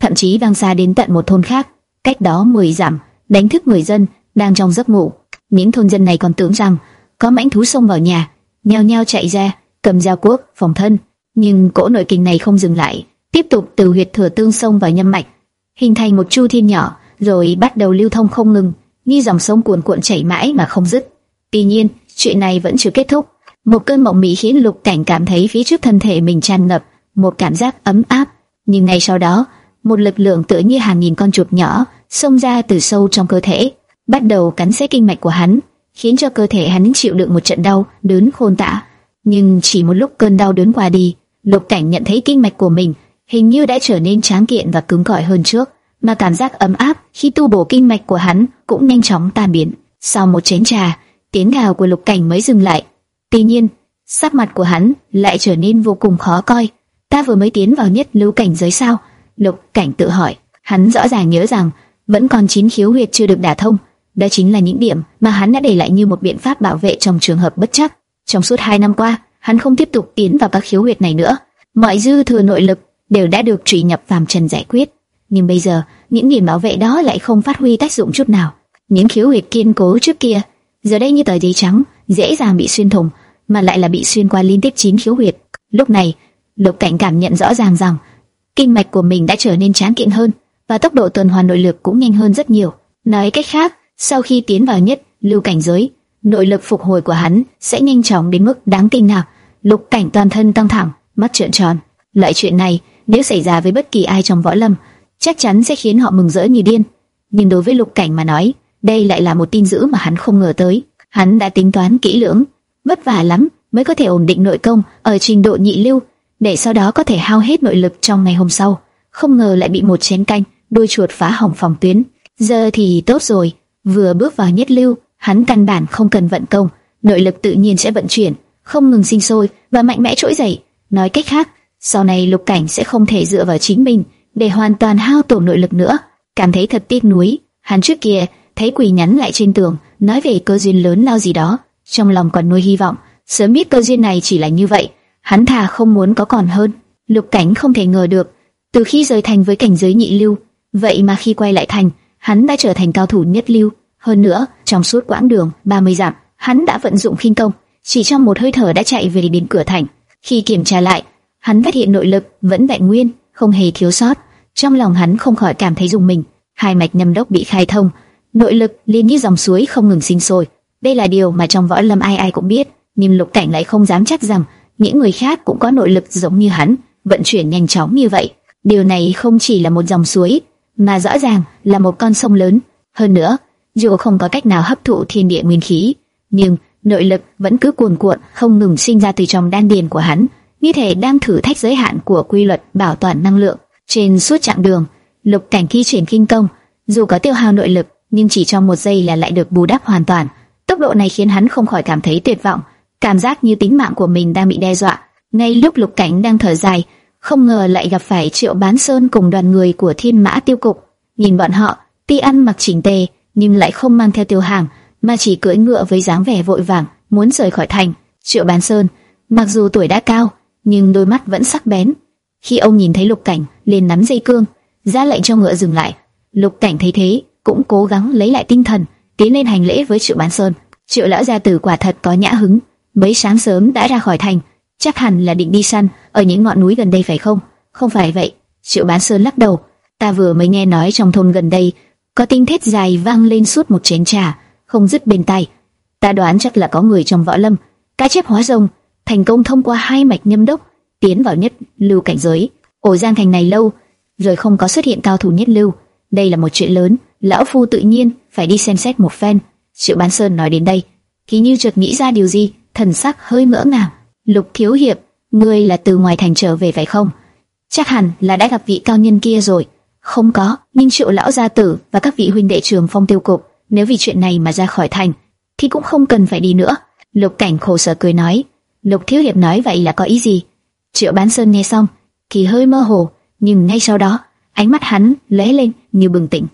thậm chí vang xa đến tận một thôn khác, cách đó 10 dặm, đánh thức người dân đang trong giấc ngủ. Những thôn dân này còn tưởng rằng có mãnh thú xông vào nhà, nhao nhao chạy ra, cầm dao cuốc phòng thân. Nhưng cỗ nội kình này không dừng lại, tiếp tục từ huyệt thừa tương xông vào nhâm mạch, hình thành một chu thiên nhỏ, rồi bắt đầu lưu thông không ngừng, như dòng sông cuồn cuộn chảy mãi mà không dứt. Tuy nhiên, chuyện này vẫn chưa kết thúc. Một cơn mộng mị khiến Lục Cảnh cảm thấy phía trước thân thể mình tràn ngập một cảm giác ấm áp, nhưng ngay sau đó, một lực lượng tựa như hàng nghìn con chuột nhỏ xông ra từ sâu trong cơ thể, bắt đầu cắn xé kinh mạch của hắn, khiến cho cơ thể hắn chịu đựng một trận đau đớn khôn tả. Nhưng chỉ một lúc cơn đau đớn qua đi, Lục Cảnh nhận thấy kinh mạch của mình hình như đã trở nên tráng kiện và cứng cỏi hơn trước, mà cảm giác ấm áp khi tu bổ kinh mạch của hắn cũng nhanh chóng tan biến. Sau một chén trà, tiếng gào của Lục Cảnh mới dừng lại. Tuy nhiên, sắc mặt của hắn lại trở nên vô cùng khó coi. Ta vừa mới tiến vào nhất lưu cảnh giới sao? Lục Cảnh tự hỏi. Hắn rõ ràng nhớ rằng vẫn còn chín khiếu huyệt chưa được đả thông. Đó chính là những điểm mà hắn đã để lại như một biện pháp bảo vệ trong trường hợp bất chắc. Trong suốt hai năm qua, hắn không tiếp tục tiến vào các khiếu huyệt này nữa. Mọi dư thừa nội lực đều đã được trụy nhập phàm trần giải quyết. Nhưng bây giờ, những điểm bảo vệ đó lại không phát huy tác dụng chút nào. Những khiếu huyệt kiên cố trước kia, giờ đây như tờ giấy trắng, dễ dàng bị xuyên thủng, mà lại là bị xuyên qua liên tiếp chín khiếu huyệt. Lúc này, Lục Cảnh cảm nhận rõ ràng rằng kinh mạch của mình đã trở nên tráng kiện hơn và tốc độ tuần hoàn nội lực cũng nhanh hơn rất nhiều. Nói cách khác, sau khi tiến vào nhất lưu cảnh giới, nội lực phục hồi của hắn sẽ nhanh chóng đến mức đáng kinh ngạc. Lục Cảnh toàn thân căng thẳng, mắt trợn tròn. Loại chuyện này nếu xảy ra với bất kỳ ai trong võ lâm, chắc chắn sẽ khiến họ mừng rỡ như điên. Nhưng đối với Lục Cảnh mà nói, đây lại là một tin dữ mà hắn không ngờ tới. Hắn đã tính toán kỹ lưỡng, vất vả lắm mới có thể ổn định nội công ở trình độ nhị lưu, để sau đó có thể hao hết nội lực trong ngày hôm sau. Không ngờ lại bị một chén canh đuôi chuột phá hỏng phòng tuyến. Giờ thì tốt rồi, vừa bước vào nhất lưu, hắn căn bản không cần vận công, nội lực tự nhiên sẽ vận chuyển, không ngừng sinh sôi và mạnh mẽ trỗi dậy. Nói cách khác, sau này Lục Cảnh sẽ không thể dựa vào chính mình để hoàn toàn hao tổn nội lực nữa. Cảm thấy thật tiếc nuối, hắn trước kia thấy quỷ nhắn lại trên tường, nói về cơ duyên lớn lao gì đó, trong lòng còn nuôi hy vọng, sớm biết cơ duyên này chỉ là như vậy, hắn thà không muốn có còn hơn. Lục Cảnh không thể ngờ được, từ khi rời thành với cảnh giới nhị lưu, vậy mà khi quay lại thành, hắn đã trở thành cao thủ nhất lưu. Hơn nữa, trong suốt quãng đường 30 dặm, hắn đã vận dụng khinh công, chỉ trong một hơi thở đã chạy về đến cửa thành. Khi kiểm tra lại, hắn phát hiện nội lực vẫn vẹn nguyên, không hề thiếu sót. Trong lòng hắn không khỏi cảm thấy dùng mình, hai mạch nhâm đốc bị khai thông, nội lực liền như dòng suối không ngừng sinh sôi. Đây là điều mà trong võ lâm ai ai cũng biết, nhưng Lục Cảnh lại không dám chắc rằng những người khác cũng có nội lực giống như hắn, vận chuyển nhanh chóng như vậy. Điều này không chỉ là một dòng suối, mà rõ ràng là một con sông lớn. Hơn nữa, dù không có cách nào hấp thụ thiên địa nguyên khí, nhưng nội lực vẫn cứ cuồn cuộn, không ngừng sinh ra từ trong đan điền của hắn, như thể đang thử thách giới hạn của quy luật bảo toàn năng lượng. Trên suốt chặng đường, Lục Cảnh khi chuyển kinh công, dù có tiêu hao nội lực, nhưng chỉ trong một giây là lại được bù đắp hoàn toàn. Tốc độ này khiến hắn không khỏi cảm thấy tuyệt vọng, cảm giác như tính mạng của mình đang bị đe dọa. Ngay lúc Lục Cảnh đang thở dài, không ngờ lại gặp phải Triệu Bán Sơn cùng đoàn người của Thiên Mã Tiêu Cục. Nhìn bọn họ, tuy ăn mặc chỉnh tề, nhưng lại không mang theo tiêu hàng, mà chỉ cưỡi ngựa với dáng vẻ vội vàng muốn rời khỏi thành. Triệu Bán Sơn, mặc dù tuổi đã cao, nhưng đôi mắt vẫn sắc bén. Khi ông nhìn thấy Lục Cảnh, liền nắm dây cương, ra lệnh cho ngựa dừng lại. Lục Cảnh thấy thế, cũng cố gắng lấy lại tinh thần, tiến lên hành lễ với Triệu Bán Sơn. Triệu lão gia tử quả thật có nhã hứng, mấy sáng sớm đã ra khỏi thành, chắc hẳn là định đi săn ở những ngọn núi gần đây phải không? Không phải vậy. Triệu Bán Sơn lắc đầu, ta vừa mới nghe nói trong thôn gần đây có tiếng thét dài vang lên suốt một chén trà, không dứt bên tai. Ta đoán chắc là có người trong võ lâm, cá chép hóa rồng, thành công thông qua hai mạch nhâm đốc tiến vào nhất lưu cảnh giới. Ổ Giang thành này lâu rồi không có xuất hiện cao thủ nhất lưu, đây là một chuyện lớn, lão phu tự nhiên phải đi xem xét một phen. Triệu Bán Sơn nói đến đây, kỳ như chợt nghĩ ra điều gì, thần sắc hơi ngỡ ngàng. Lục Thiếu Hiệp, ngươi là từ ngoài thành trở về phải không? Chắc hẳn là đã gặp vị cao nhân kia rồi. Không có, nhưng Triệu lão gia tử và các vị huynh đệ trường phong tiêu cục, nếu vì chuyện này mà ra khỏi thành, thì cũng không cần phải đi nữa. Lục Cảnh khổ sở cười nói, Lục Thiếu Hiệp nói vậy là có ý gì? Triệu Bán Sơn nghe xong, kỳ hơi mơ hồ, nhưng ngay sau đó, ánh mắt hắn lóe lên như bừng tỉnh.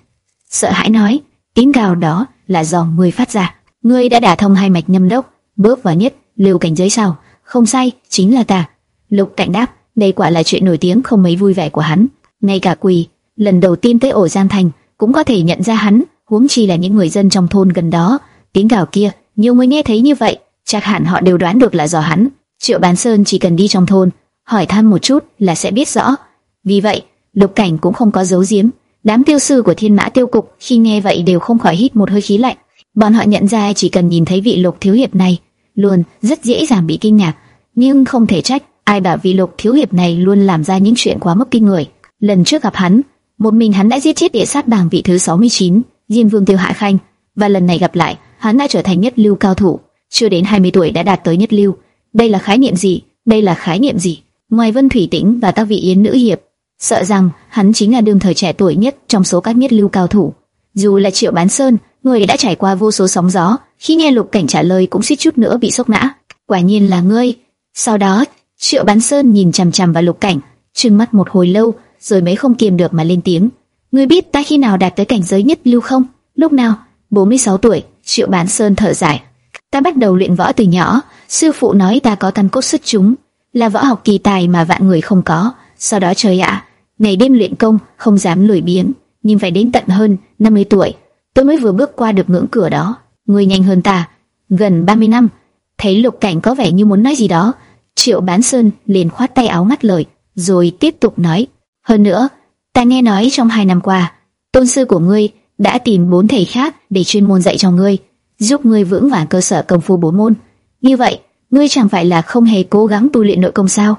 Sợ hãi nói, tiếng gào đó là do ngươi phát ra. Ngươi đã đả thông hai mạch nhâm đốc, bước vào nhất lưu cảnh giới sao? Không sai, chính là ta. Lục Cảnh đáp, đây quả là chuyện nổi tiếng không mấy vui vẻ của hắn. Ngay cả quỳ, lần đầu tiên tới ổ Giang Thành cũng có thể nhận ra hắn, huống chi là những người dân trong thôn gần đó. Tiếng gào kia, nhiều người nghe thấy như vậy, chắc hẳn họ đều đoán được là do hắn. Triệu Bán Sơn chỉ cần đi trong thôn, hỏi thăm một chút là sẽ biết rõ. Vì vậy, Lục Cảnh cũng không có giấu giếm. Đám tiêu sư của Thiên Mã Tiêu cục khi nghe vậy đều không khỏi hít một hơi khí lạnh. Bọn họ nhận ra chỉ cần nhìn thấy vị Lục thiếu hiệp này, luôn rất dễ dàng bị kinh ngạc, nhưng không thể trách ai bảo vị Lục thiếu hiệp này luôn làm ra những chuyện quá mức kinh người. Lần trước gặp hắn, một mình hắn đã giết chết địa sát bảng vị thứ 69, Diêm Vương Tiêu Hạ Khanh, và lần này gặp lại, hắn đã trở thành nhất lưu cao thủ, chưa đến 20 tuổi đã đạt tới nhất lưu. Đây là khái niệm gì? Đây là khái niệm gì? Ngoài Vân Thủy Tĩnh và các vị yến nữ hiệp, sợ rằng hắn chính là đương thời trẻ tuổi nhất trong số các nhất lưu cao thủ. Dù là Triệu Bán Sơn, người đã trải qua vô số sóng gió, khi nghe Lục Cảnh trả lời cũng suýt chút nữa bị sốc ngã. Quả nhiên là ngươi. Sau đó, Triệu Bán Sơn nhìn chằm chằm vào Lục Cảnh, trừng mắt một hồi lâu, rồi mới không kiềm được mà lên tiếng. Ngươi biết ta khi nào đạt tới cảnh giới nhất lưu không? Lúc nào? 46 tuổi, Triệu Bán Sơn thở dài. Ta bắt đầu luyện võ từ nhỏ, sư phụ nói ta có căn cốt xuất chúng, là võ học kỳ tài mà vạn người không có. Sau đó trời ạ, ngày đêm luyện công, không dám lười biếng, nhưng phải đến tận hơn 50 tuổi, tôi mới vừa bước qua được ngưỡng cửa đó. Người nhanh hơn ta, gần 30 năm. Thấy Lục Cảnh có vẻ như muốn nói gì đó, Triệu Bán Sơn liền khoát tay áo ngắt lời, rồi tiếp tục nói: "Hơn nữa, ta nghe nói trong hai năm qua, tôn sư của ngươi đã tìm bốn thầy khác để chuyên môn dạy cho ngươi, giúp ngươi vững vàng cơ sở công phu bốn môn. Như vậy, ngươi chẳng phải là không hề cố gắng tu luyện nội công sao?"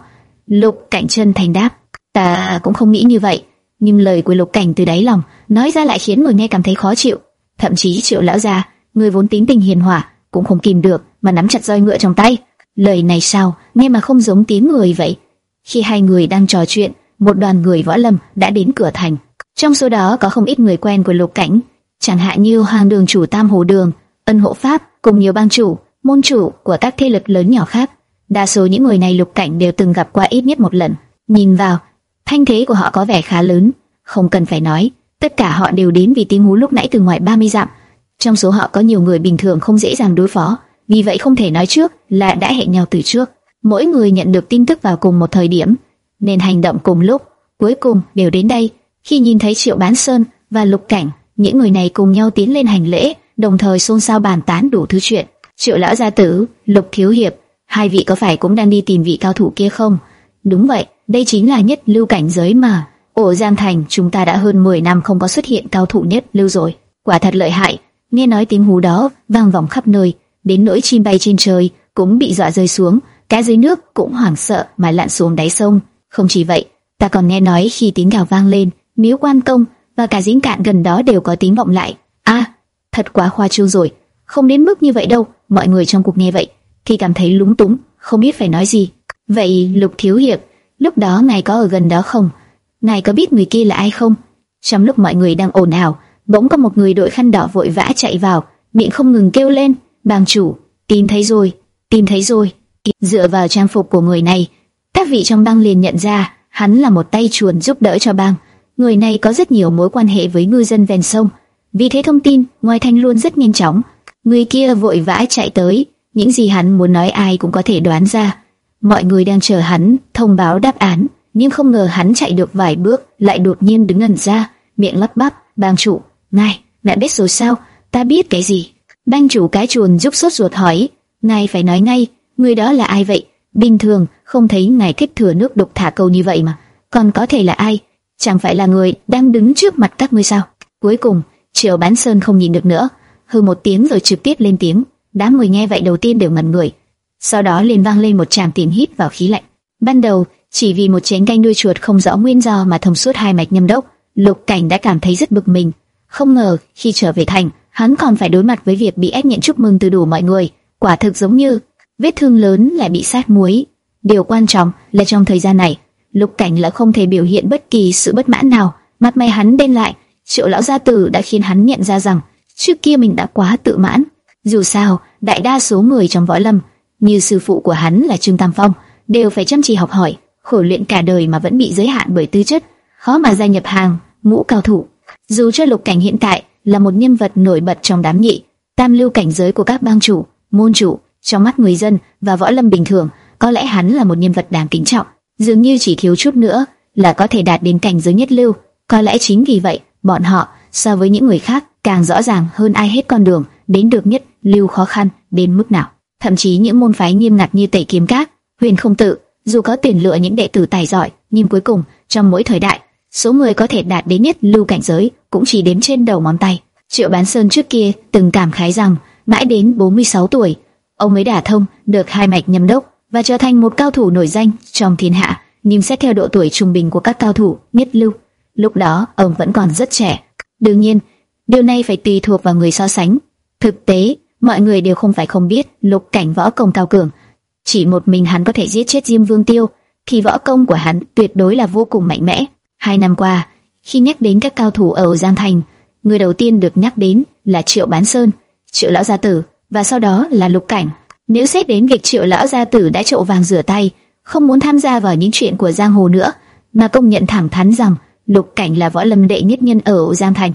Lục Cảnh chân thành đáp: "Ta cũng không nghĩ như vậy." Nhưng lời của Lục Cảnh từ đáy lòng nói ra lại khiến người nghe cảm thấy khó chịu. Thậm chí Triệu lão gia, người vốn tính tình hiền hòa, cũng không kìm được mà nắm chặt roi ngựa trong tay. Lời này sao, nghe mà không giống tiếng người vậy. Khi hai người đang trò chuyện, một đoàn người võ lâm đã đến cửa thành. Trong số đó có không ít người quen của Lục Cảnh, chẳng hạn như Hoàng Đường chủ Tam Hồ Đường, Ân Hộ Pháp cùng nhiều bang chủ, môn chủ của các thế lực lớn nhỏ khác. Đa số những người này Lục Cảnh đều từng gặp qua ít nhất một lần. Nhìn vào, thanh thế của họ có vẻ khá lớn, không cần phải nói, tất cả họ đều đến vì tiếng hú lúc nãy từ ngoài 30 dặm. Trong số họ có nhiều người bình thường không dễ dàng đối phó, vì vậy không thể nói trước là đã hẹn nhau từ trước. Mỗi người nhận được tin tức vào cùng một thời điểm, nên hành động cùng lúc, cuối cùng đều đến đây. Khi nhìn thấy Triệu Bán Sơn và Lục Cảnh, những người này cùng nhau tiến lên hành lễ, đồng thời xôn xao bàn tán đủ thứ chuyện. Triệu lão gia tử, Lục thiếu hiệp, hai vị có phải cũng đang đi tìm vị cao thủ kia không? Đúng vậy, đây chính là nhất lưu cảnh giới mà. Ổ Giang Thành chúng ta đã hơn 10 năm không có xuất hiện cao thủ nhất lưu rồi. Quả thật lợi hại, nghe nói tiếng hú đó vang vọng khắp nơi, đến nỗi chim bay trên trời cũng bị dọa rơi xuống, cá dưới nước cũng hoảng sợ mà lặn xuống đáy sông. Không chỉ vậy, ta còn nghe nói khi tiếng gào vang lên, miếu quan công và cả diễn cạn gần đó đều có tiếng vọng lại. A, thật quá khoa trương rồi, không đến mức như vậy đâu. Mọi người trong cuộc nghe vậy thì cảm thấy lúng túng, không biết phải nói gì. Vậy Lục Thiếu Hiệp, lúc đó ngài có ở gần đó không? Ngài có biết người kia là ai không? Trong lúc mọi người đang ồn ào, bỗng có một người đội khăn đỏ vội vã chạy vào, miệng không ngừng kêu lên, "Bang chủ, tìm thấy rồi, tìm thấy rồi." Dựa vào trang phục của người này, các vị trong bang liền nhận ra hắn là một tay chuồn giúp đỡ cho bang. Người này có rất nhiều mối quan hệ với ngư dân ven sông, vì thế thông tin ngoài thành luôn rất nhanh chóng. Người kia vội vã chạy tới, những gì hắn muốn nói ai cũng có thể đoán ra. Mọi người đang chờ hắn thông báo đáp án, nhưng không ngờ hắn chạy được vài bước lại đột nhiên đứng ngẩn ra, miệng lắp bắp, "Bang chủ, ngài, đã biết rồi sao? Ta biết cái gì?" Bang chủ cái chuồn giúp sốt ruột hỏi, "Ngài phải nói ngay, người đó là ai vậy? Bình thường không thấy ngài thích thừa nước đục thả câu như vậy mà, còn có thể là ai? Chẳng phải là người đang đứng trước mặt các ngươi sao?" Cuối cùng, Triệu Bán Sơn không nhìn được nữa, hừ một tiếng rồi trực tiếp lên tiếng. Đám người nghe vậy đầu tiên đều ngẩn người, sau đó liền vang lên một tràng tiếng hít vào khí lạnh. Ban đầu, chỉ vì một chén canh đuôi chuột không rõ nguyên do mà thông suốt hai mạch nhâm đốc, Lục Cảnh đã cảm thấy rất bực mình. Không ngờ khi trở về thành, hắn còn phải đối mặt với việc bị ép nhận chúc mừng từ đủ mọi người. Quả thực giống như vết thương lớn lại bị sát muối. Điều quan trọng là trong thời gian này, Lục Cảnh lại không thể biểu hiện bất kỳ sự bất mãn nào. Mặt mày hắn đen lại, triệu lão gia tử đã khiến hắn nhận ra rằng trước kia mình đã quá tự mãn. Dù sao, đại đa số người trong võ lâm, như sư phụ của hắn là Trương Tam Phong, đều phải chăm chỉ học hỏi, khổ luyện cả đời mà vẫn bị giới hạn bởi tư chất, khó mà gia nhập hàng ngũ cao thủ. Dù cho Lục Cảnh hiện tại là một nhân vật nổi bật trong đám nhị, tam lưu cảnh giới của các bang chủ, môn chủ, trong mắt người dân và võ lâm bình thường, có lẽ hắn là một nhân vật đáng kính trọng, dường như chỉ thiếu chút nữa là có thể đạt đến cảnh giới nhất lưu. Có lẽ chính vì vậy, bọn họ so với những người khác càng rõ ràng hơn ai hết con đường đến được nhất lưu khó khăn đến mức nào. Thậm chí những môn phái nghiêm ngặt như Tẩy Kiếm Các, Huyền Không Tự, dù có tuyển lựa những đệ tử tài giỏi, nhưng cuối cùng trong mỗi thời đại, số người có thể đạt đến nhất lưu cảnh giới cũng chỉ đếm trên đầu ngón tay. Triệu Bán Sơn trước kia từng cảm khái rằng, mãi đến 46 tuổi, ông mới đả thông được hai mạch nhâm đốc và trở thành một cao thủ nổi danh trong thiên hạ. Nhưng xét theo độ tuổi trung bình của các cao thủ nhất lưu, lúc đó ông vẫn còn rất trẻ. Đương nhiên, điều này phải tùy thuộc vào người so sánh. Thực tế, mọi người đều không phải không biết lục cảnh võ công cao cường, chỉ một mình hắn có thể giết chết Diêm Vương Tiêu, thì võ công của hắn tuyệt đối là vô cùng mạnh mẽ. Hai năm qua, khi nhắc đến các cao thủ ở Giang Thành, người đầu tiên được nhắc đến là Triệu Bán Sơn, Triệu Lão Gia Tử và sau đó là Lục Cảnh. Nếu xét đến việc Triệu Lão Gia Tử đã trộn vàng rửa tay, không muốn tham gia vào những chuyện của giang hồ nữa, mà công nhận thẳng thắn rằng Lục Cảnh là võ lâm đệ nhất nhân ở Giang Thành,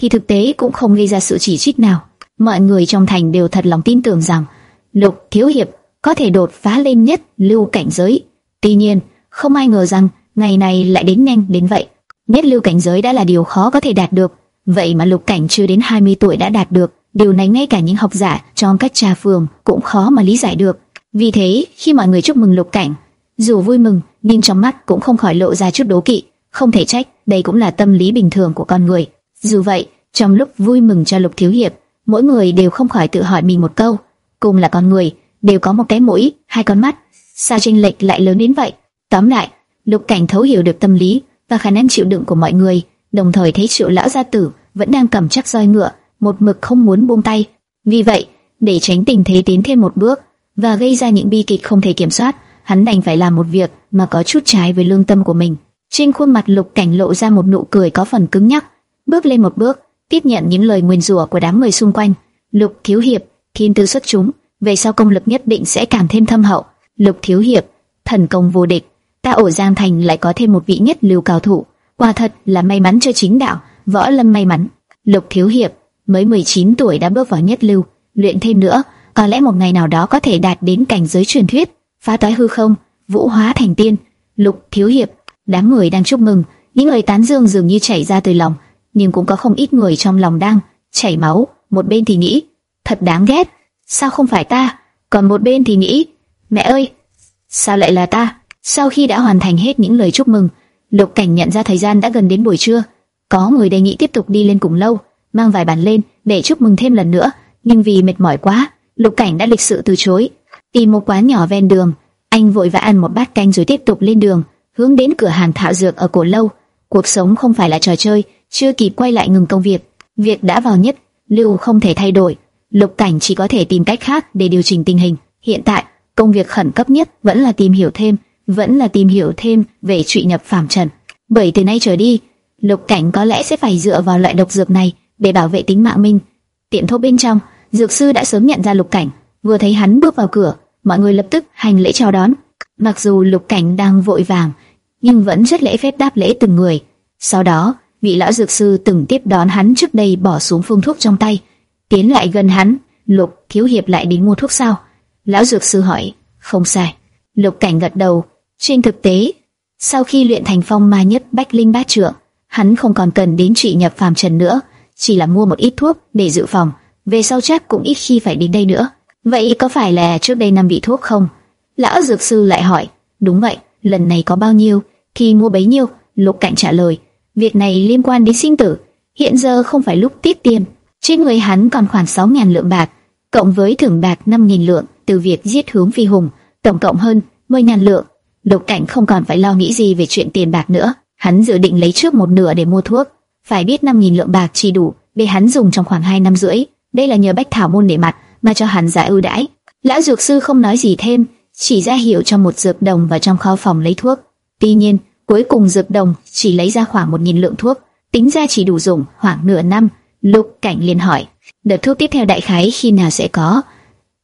thì thực tế cũng không gây ra sự chỉ trích nào. Mọi người trong thành đều thật lòng tin tưởng rằng Lục Thiếu Hiệp có thể đột phá lên nhất lưu cảnh giới. Tuy nhiên, không ai ngờ rằng ngày này lại đến nhanh đến vậy. Nhất lưu cảnh giới đã là điều khó có thể đạt được, vậy mà Lục Cảnh chưa đến 20 tuổi đã đạt được, điều này ngay cả những học giả trong các trà phường cũng khó mà lý giải được. Vì thế, khi mọi người chúc mừng Lục Cảnh, dù vui mừng, nhưng trong mắt cũng không khỏi lộ ra chút đố kỵ, không thể trách, đây cũng là tâm lý bình thường của con người. Dù vậy, trong lúc vui mừng cho Lục Thiếu Hiệp, mỗi người đều không khỏi tự hỏi mình một câu, cùng là con người, đều có một cái mũi, hai con mắt, sao chênh lệch lại lớn đến vậy? Tóm lại, Lục Cảnh thấu hiểu được tâm lý và khả năng chịu đựng của mọi người, đồng thời thấy Triệu lão gia tử vẫn đang cầm chắc roi ngựa, một mực không muốn buông tay. Vì vậy, để tránh tình thế tiến thêm một bước và gây ra những bi kịch không thể kiểm soát, hắn đành phải làm một việc mà có chút trái với lương tâm của mình. Trên khuôn mặt Lục Cảnh lộ ra một nụ cười có phần cứng nhắc, bước lên một bước, tiếp nhận những lời nguyền rủa của đám người xung quanh. Lục thiếu hiệp, thiên tư xuất chúng, về sau công lực nhất định sẽ càng thêm thâm hậu. Lục thiếu hiệp, thần công vô địch, ta ổ Giang Thành lại có thêm một vị nhất lưu cao thủ, quả thật là may mắn cho chính đạo, võ lâm may mắn. Lục thiếu hiệp, mới 19 tuổi đã bước vào nhất lưu, luyện thêm nữa, có lẽ một ngày nào đó có thể đạt đến cảnh giới truyền thuyết, phá toái hư không, vũ hóa thành tiên. Lục thiếu hiệp, đám người đang chúc mừng, những lời tán dương dường như chảy ra từ lòng, nhưng cũng có không ít người trong lòng đang chảy máu, một bên thì nghĩ, thật đáng ghét, sao không phải ta? Còn một bên thì nghĩ, mẹ ơi, sao lại là ta? Sau khi đã hoàn thành hết những lời chúc mừng, Lục Cảnh nhận ra thời gian đã gần đến buổi trưa, có người đề nghị tiếp tục đi lên cùng lâu, mang vài bàn lên để chúc mừng thêm lần nữa, nhưng vì mệt mỏi quá, Lục Cảnh đã lịch sự từ chối. Tìm một quán nhỏ ven đường, anh vội vã ăn một bát canh rồi tiếp tục lên đường, hướng đến cửa hàng thảo dược ở cổ lâu. Cuộc sống không phải là trò chơi, chưa kịp quay lại ngừng công việc, việc đã vào nhất, lưu không thể thay đổi, Lục Cảnh chỉ có thể tìm cách khác để điều chỉnh tình hình. Hiện tại, công việc khẩn cấp nhất vẫn là tìm hiểu thêm, vẫn là tìm hiểu thêm về trụy nhập phàm trần. Bởi từ nay trở đi, Lục Cảnh có lẽ sẽ phải dựa vào loại độc dược này để bảo vệ tính mạng mình. Tiệm thuốc bên trong, dược sư đã sớm nhận ra Lục Cảnh, vừa thấy hắn bước vào cửa, mọi người lập tức hành lễ chào đón. Mặc dù Lục Cảnh đang vội vàng, nhưng vẫn rất lễ phép đáp lễ từng người. Sau đó, vị lão dược sư từng tiếp đón hắn trước đây bỏ xuống phương thuốc trong tay, tiến lại gần hắn, Lục thiếu hiệp lại đến mua thuốc sao? Lão dược sư hỏi. Không sai. Lục cảnh gật đầu. Trên thực tế, sau khi luyện thành phong ma nhất bách linh bát trượng, hắn không còn cần đến trị nhập phàm trần nữa, chỉ là mua một ít thuốc để dự phòng. Về sau chắc cũng ít khi phải đến đây nữa. Vậy có phải là trước đây năm vị thuốc không? Lão dược sư lại hỏi. Đúng vậy, lần này có bao nhiêu thì mua bấy nhiêu. Lục cảnh trả lời. Việc này liên quan đến sinh tử, hiện giờ không phải lúc tiết tiền. Trên người hắn còn khoảng 6.000 lượng bạc, cộng với thưởng bạc 5.000 lượng từ việc giết hướng phi hùng, tổng cộng hơn 10.000 lượng. Lục cảnh không còn phải lo nghĩ gì về chuyện tiền bạc nữa. Hắn dự định lấy trước một nửa để mua thuốc. Phải biết 5.000 lượng bạc chỉ đủ để hắn dùng trong khoảng 2 năm rưỡi. Đây là nhờ bách thảo môn để mặt mà cho hắn giá ưu đãi. Lão dược sư không nói gì thêm, chỉ ra hiệu cho một dược đồng vào trong kho phòng lấy thuốc. Tuy nhiên, cuối cùng dược đồng chỉ lấy ra khoảng 1.000 lượng thuốc, tính ra chỉ đủ dùng khoảng nửa năm. Lục Cảnh liền hỏi, đợt thuốc tiếp theo đại khái khi nào sẽ có?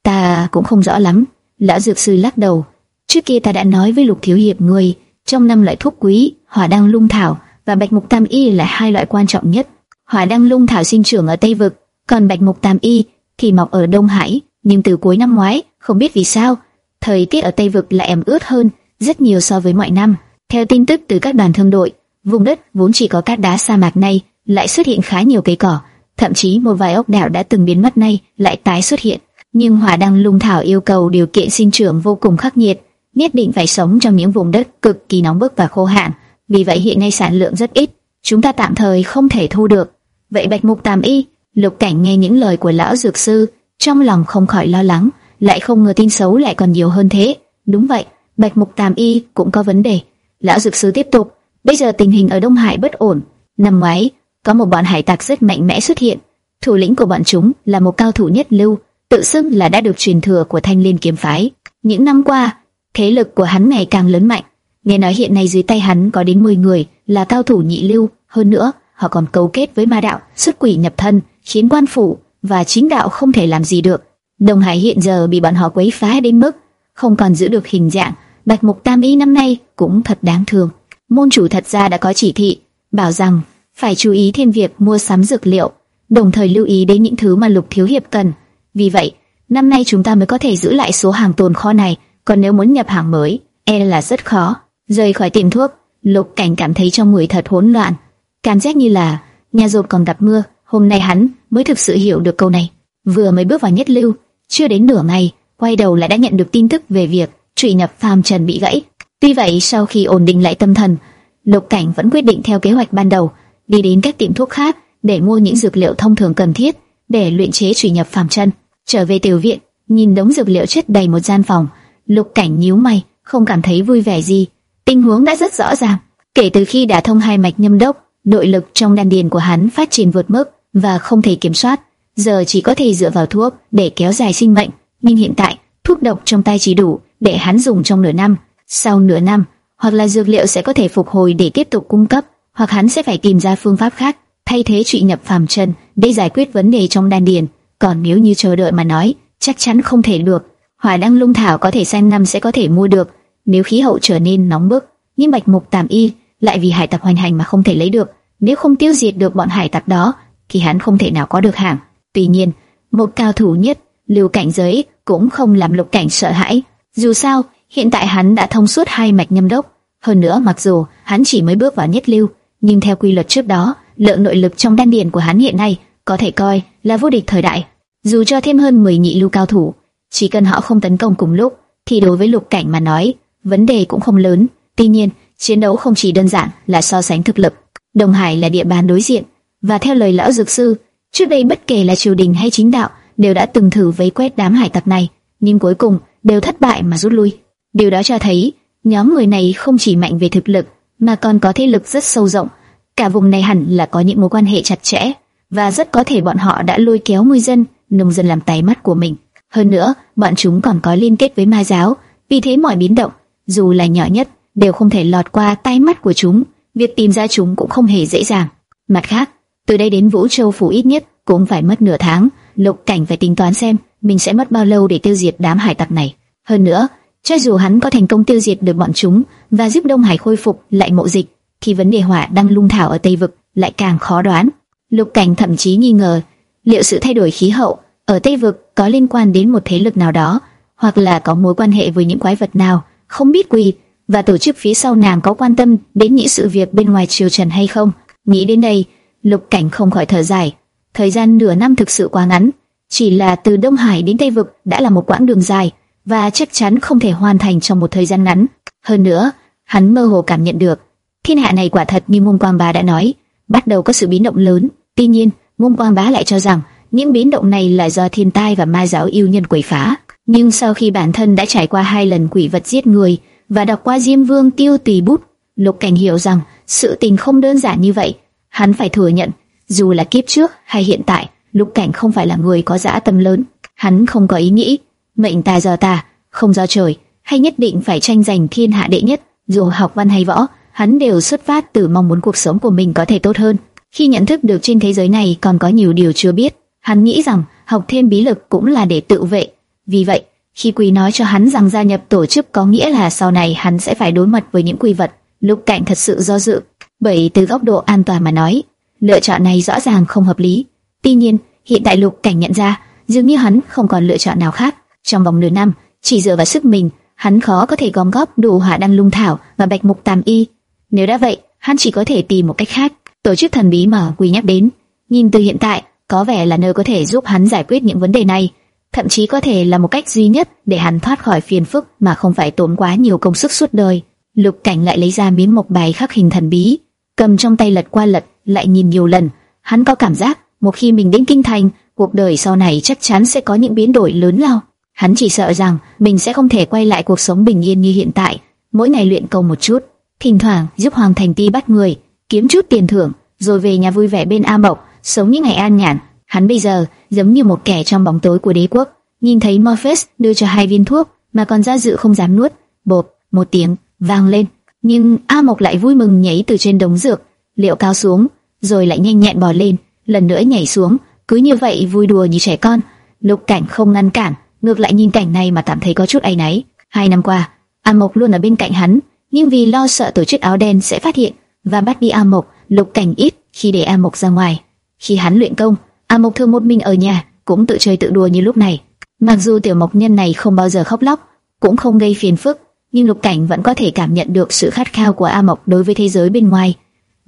Ta cũng không rõ lắm. Lão dược sư lắc đầu. Trước kia ta đã nói với Lục Thiếu Hiệp ngươi trong năm loại thuốc quý, hỏa đăng lung thảo và bạch mục tam y là hai loại quan trọng nhất. Hỏa đăng lung thảo sinh trưởng ở Tây Vực, còn bạch mục tam y thì mọc ở Đông Hải. Nhưng từ cuối năm ngoái, không biết vì sao, thời tiết ở Tây Vực lại ẩm ướt hơn rất nhiều so với mọi năm. Theo tin tức từ các đoàn thương đội, vùng đất vốn chỉ có cát đá sa mạc này lại xuất hiện khá nhiều cây cỏ, thậm chí một vài ốc đảo đã từng biến mất nay lại tái xuất hiện. Nhưng hỏa đăng lung thảo yêu cầu điều kiện sinh trưởng vô cùng khắc nghiệt, nhất định phải sống trong những vùng đất cực kỳ nóng bức và khô hạn. Vì vậy hiện nay sản lượng rất ít, chúng ta tạm thời không thể thu được. Vậy bạch mục tam y, lục cảnh nghe những lời của lão dược sư, trong lòng không khỏi lo lắng, lại không ngờ tin xấu lại còn nhiều hơn thế. Đúng vậy, bạch mục tam y cũng có vấn đề. Lão dược sư tiếp tục, bây giờ tình hình ở Đông Hải bất ổn. Năm ngoái, có một bọn hải tặc rất mạnh mẽ xuất hiện. Thủ lĩnh của bọn chúng là một cao thủ nhất lưu, tự xưng là đã được truyền thừa của Thanh Liên kiếm phái. Những năm qua, thế lực của hắn ngày càng lớn mạnh. Nghe nói hiện nay dưới tay hắn có đến 10 người là cao thủ nhị lưu, hơn nữa họ còn cấu kết với ma đạo, xuất quỷ nhập thân, khiến quan phủ và chính đạo không thể làm gì được. Đông Hải hiện giờ bị bọn họ quấy phá đến mức không còn giữ được hình dạng. Bạch Mục Tam Y năm nay cũng thật đáng thương. Môn chủ thật ra đã có chỉ thị, bảo rằng phải chú ý thêm việc mua sắm dược liệu, đồng thời lưu ý đến những thứ mà Lục Thiếu Hiệp cần. Vì vậy, năm nay chúng ta mới có thể giữ lại số hàng tồn kho này, còn nếu muốn nhập hàng mới, e là rất khó. Rời khỏi tiệm thuốc, Lục Cảnh cảm thấy trong người thật hỗn loạn, cảm giác như là nhà rột còn gặp mưa. Hôm nay hắn mới thực sự hiểu được câu này. Vừa mới bước vào nhất lưu, chưa đến nửa ngày, quay đầu lại đã nhận được tin tức về việc trụy nhập phàm trần bị gãy. Tuy vậy, sau khi ổn định lại tâm thần, Lục Cảnh vẫn quyết định theo kế hoạch ban đầu, đi đến các tiệm thuốc khác để mua những dược liệu thông thường cần thiết để luyện chế trụy nhập phàm trần Trở về tiểu viện, nhìn đống dược liệu chất đầy một gian phòng, Lục Cảnh nhíu mày, không cảm thấy vui vẻ gì. Tình huống đã rất rõ ràng. Kể từ khi đã thông hai mạch nhâm đốc, nội lực trong đan điền của hắn phát triển vượt mức và không thể kiểm soát, giờ chỉ có thể dựa vào thuốc để kéo dài sinh mệnh. Nhưng hiện tại, thuốc độc trong tay chỉ đủ để hắn dùng trong nửa năm. Sau nửa năm, hoặc là dược liệu sẽ có thể phục hồi để tiếp tục cung cấp, hoặc hắn sẽ phải tìm ra phương pháp khác thay thế trị nhập phàm chân để giải quyết vấn đề trong đan điền. Còn nếu như chờ đợi mà nói, chắc chắn không thể được. Hỏa đăng lung thảo có thể sang năm sẽ có thể mua được, nếu khí hậu trở nên nóng bức. Nhưng bạch mục tàm y lại vì hải tặc hoành hành mà không thể lấy được. Nếu không tiêu diệt được bọn hải tặc đó, thì hắn không thể nào có được hàng. Tuy nhiên, một cao thủ nhất, lưu cảnh giới cũng không làm lục cảnh sợ hãi. Dù sao, hiện tại hắn đã thông suốt hai mạch nhâm đốc. Hơn nữa, mặc dù hắn chỉ mới bước vào nhất lưu, nhưng theo quy luật trước đó, lượng nội lực trong đan điền của hắn hiện nay có thể coi là vô địch thời đại. Dù cho thêm hơn 10 nhị lưu cao thủ, chỉ cần họ không tấn công cùng lúc, thì đối với lục cảnh mà nói, vấn đề cũng không lớn. Tuy nhiên, chiến đấu không chỉ đơn giản là so sánh thực lực. Đông Hải là địa bàn đối diện, và theo lời lão dược sư, trước đây bất kể là triều đình hay chính đạo đều đã từng thử vây quét đám hải tặc này, nhưng cuối cùng đều thất bại mà rút lui. Điều đó cho thấy nhóm người này không chỉ mạnh về thực lực mà còn có thế lực rất sâu rộng. Cả vùng này hẳn là có những mối quan hệ chặt chẽ và rất có thể bọn họ đã lôi kéo người dân, nông dân làm tay mắt của mình. Hơn nữa, bọn chúng còn có liên kết với ma giáo, vì thế mọi biến động, dù là nhỏ nhất, đều không thể lọt qua tay mắt của chúng. Việc tìm ra chúng cũng không hề dễ dàng. Mặt khác, từ đây đến Vũ Châu phủ ít nhất cũng phải mất nửa tháng. Lục Cảnh phải tính toán xem mình sẽ mất bao lâu để tiêu diệt đám hải tặc này. Hơn nữa, cho dù hắn có thành công tiêu diệt được bọn chúng và giúp Đông Hải khôi phục lại mộ dịch, thì vấn đề hỏa đang lung thảo ở Tây vực lại càng khó đoán. Lục Cảnh thậm chí nghi ngờ liệu sự thay đổi khí hậu ở Tây vực có liên quan đến một thế lực nào đó, hoặc là có mối quan hệ với những quái vật nào, không biết quỳ và tổ chức phía sau nàng có quan tâm đến những sự việc bên ngoài triều trần hay không. Nghĩ đến đây, Lục Cảnh không khỏi thở dài. Thời gian nửa năm thực sự quá ngắn, chỉ là từ Đông Hải đến Tây vực đã là một quãng đường dài và chắc chắn không thể hoàn thành trong một thời gian ngắn. Hơn nữa, hắn mơ hồ cảm nhận được, thiên hạ này quả thật như Mông Quang Bá đã nói, bắt đầu có sự biến động lớn. Tuy nhiên, Mông Quang Bá lại cho rằng những biến động này là do thiên tai và ma giáo yêu nhân quấy phá. Nhưng sau khi bản thân đã trải qua hai lần quỷ vật giết người và đọc qua Diêm Vương Tiêu Tùy bút, Lục Cảnh hiểu rằng sự tình không đơn giản như vậy. Hắn phải thừa nhận, dù là kiếp trước hay hiện tại, Lục Cảnh không phải là người có dã tâm lớn. Hắn không có ý nghĩ mệnh ta do ta, không do trời, hay nhất định phải tranh giành thiên hạ đệ nhất. Dù học văn hay võ, hắn đều xuất phát từ mong muốn cuộc sống của mình có thể tốt hơn. Khi nhận thức được trên thế giới này còn có nhiều điều chưa biết, hắn nghĩ rằng học thêm bí lực cũng là để tự vệ. Vì vậy, khi quỳ nói cho hắn rằng gia nhập tổ chức có nghĩa là sau này hắn sẽ phải đối mặt với những quy vật, Lục Cảnh thật sự do dự, bởi từ góc độ an toàn mà nói, lựa chọn này rõ ràng không hợp lý. Tuy nhiên, hiện tại Lục Cảnh nhận ra, dường như hắn không còn lựa chọn nào khác. Trong vòng nửa năm, chỉ dựa vào sức mình, hắn khó có thể gom góp đủ hỏa đăng lung thảo và bạch mục tam y. Nếu đã vậy, hắn chỉ có thể tìm một cách khác. Tổ chức thần bí mà Quỳ nhắc đến, nhìn từ hiện tại, có vẻ là nơi có thể giúp hắn giải quyết những vấn đề này, thậm chí có thể là một cách duy nhất để hắn thoát khỏi phiền phức mà không phải tốn quá nhiều công sức suốt đời. Lục Cảnh lại lấy ra miếng mộc bài khắc hình thần bí, cầm trong tay lật qua lật, lại nhìn nhiều lần. Hắn có cảm giác, một khi mình đến kinh thành, cuộc đời sau này chắc chắn sẽ có những biến đổi lớn lao. Hắn chỉ sợ rằng mình sẽ không thể quay lại cuộc sống bình yên như hiện tại, mỗi ngày luyện công một chút, thỉnh thoảng giúp Hoàng Thành Ti bắt người, kiếm chút tiền thưởng, rồi về nhà vui vẻ bên A Mộc, sống những ngày an nhàn. Hắn bây giờ giống như một kẻ trong bóng tối của đế quốc, nhìn thấy Morpheus đưa cho hai viên thuốc mà còn ra dự không dám nuốt. Bộp, một tiếng vang lên, nhưng A Mộc lại vui mừng nhảy từ trên đống dược, liệu cao xuống, rồi lại nhanh nhẹn bò lên, lần nữa nhảy xuống, cứ như vậy vui đùa như trẻ con. Lục Cảnh không ngăn cản, ngược lại nhìn cảnh này mà cảm thấy có chút áy náy. Hai năm qua, A Mộc luôn ở bên cạnh hắn, nhưng vì lo sợ tổ chức áo đen sẽ phát hiện và bắt đi A Mộc, Lục Cảnh ít khi để A Mộc ra ngoài. Khi hắn luyện công, A Mộc thường một mình ở nhà, cũng tự chơi tự đùa như lúc này. Mặc dù tiểu mộc nhân này không bao giờ khóc lóc, cũng không gây phiền phức, nhưng Lục Cảnh vẫn có thể cảm nhận được sự khát khao của A Mộc đối với thế giới bên ngoài.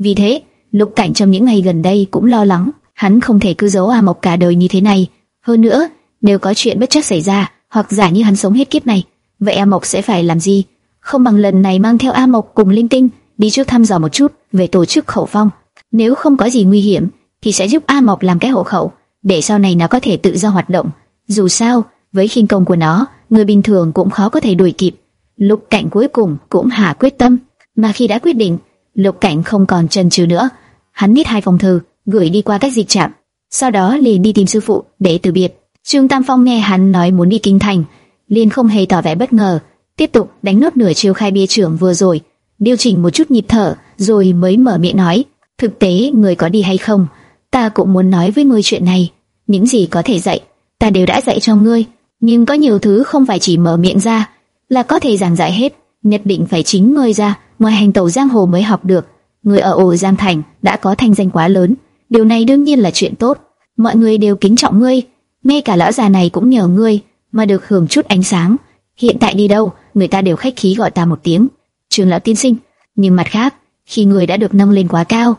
Vì thế, Lục Cảnh trong những ngày gần đây cũng lo lắng, hắn không thể cứ giấu A Mộc cả đời như thế này. Hơn nữa, nếu có chuyện bất chắc xảy ra, hoặc giả như hắn sống hết kiếp này, vậy A Mộc sẽ phải làm gì? Không bằng lần này mang theo A Mộc cùng Linh Tinh đi trước thăm dò một chút về tổ chức khẩu phong. Nếu không có gì nguy hiểm, thì sẽ giúp A Mộc làm cái hộ khẩu, để sau này nó có thể tự do hoạt động. Dù sao, với khinh công của nó, người bình thường cũng khó có thể đuổi kịp. Lục Cảnh cuối cùng cũng hạ quyết tâm, mà khi đã quyết định, Lục Cảnh không còn chần chừ nữa. Hắn viết hai phong thư, gửi đi qua cách dịch trạm, sau đó liền đi tìm sư phụ để từ biệt. Trương Tam Phong nghe hắn nói muốn đi kinh thành, liền không hề tỏ vẻ bất ngờ, tiếp tục đánh nốt nửa chiêu khai bia trưởng vừa rồi, điều chỉnh một chút nhịp thở, rồi mới mở miệng nói: "Thực tế người có đi hay không, ta cũng muốn nói với ngươi chuyện này, những gì có thể dạy, ta đều đã dạy cho ngươi, nhưng có nhiều thứ không phải chỉ mở miệng ra là có thể giảng giải hết, nhất định phải chính ngươi ra, ngoài hành tẩu giang hồ mới học được. Người ở ổ Giang Thành đã có thanh danh quá lớn, điều này đương nhiên là chuyện tốt, mọi người đều kính trọng ngươi." ngay cả lão già này cũng nhờ ngươi mà được hưởng chút ánh sáng. Hiện tại đi đâu, người ta đều khách khí gọi ta một tiếng, trường lão tiên sinh. Nhưng mặt khác, khi người đã được nâng lên quá cao,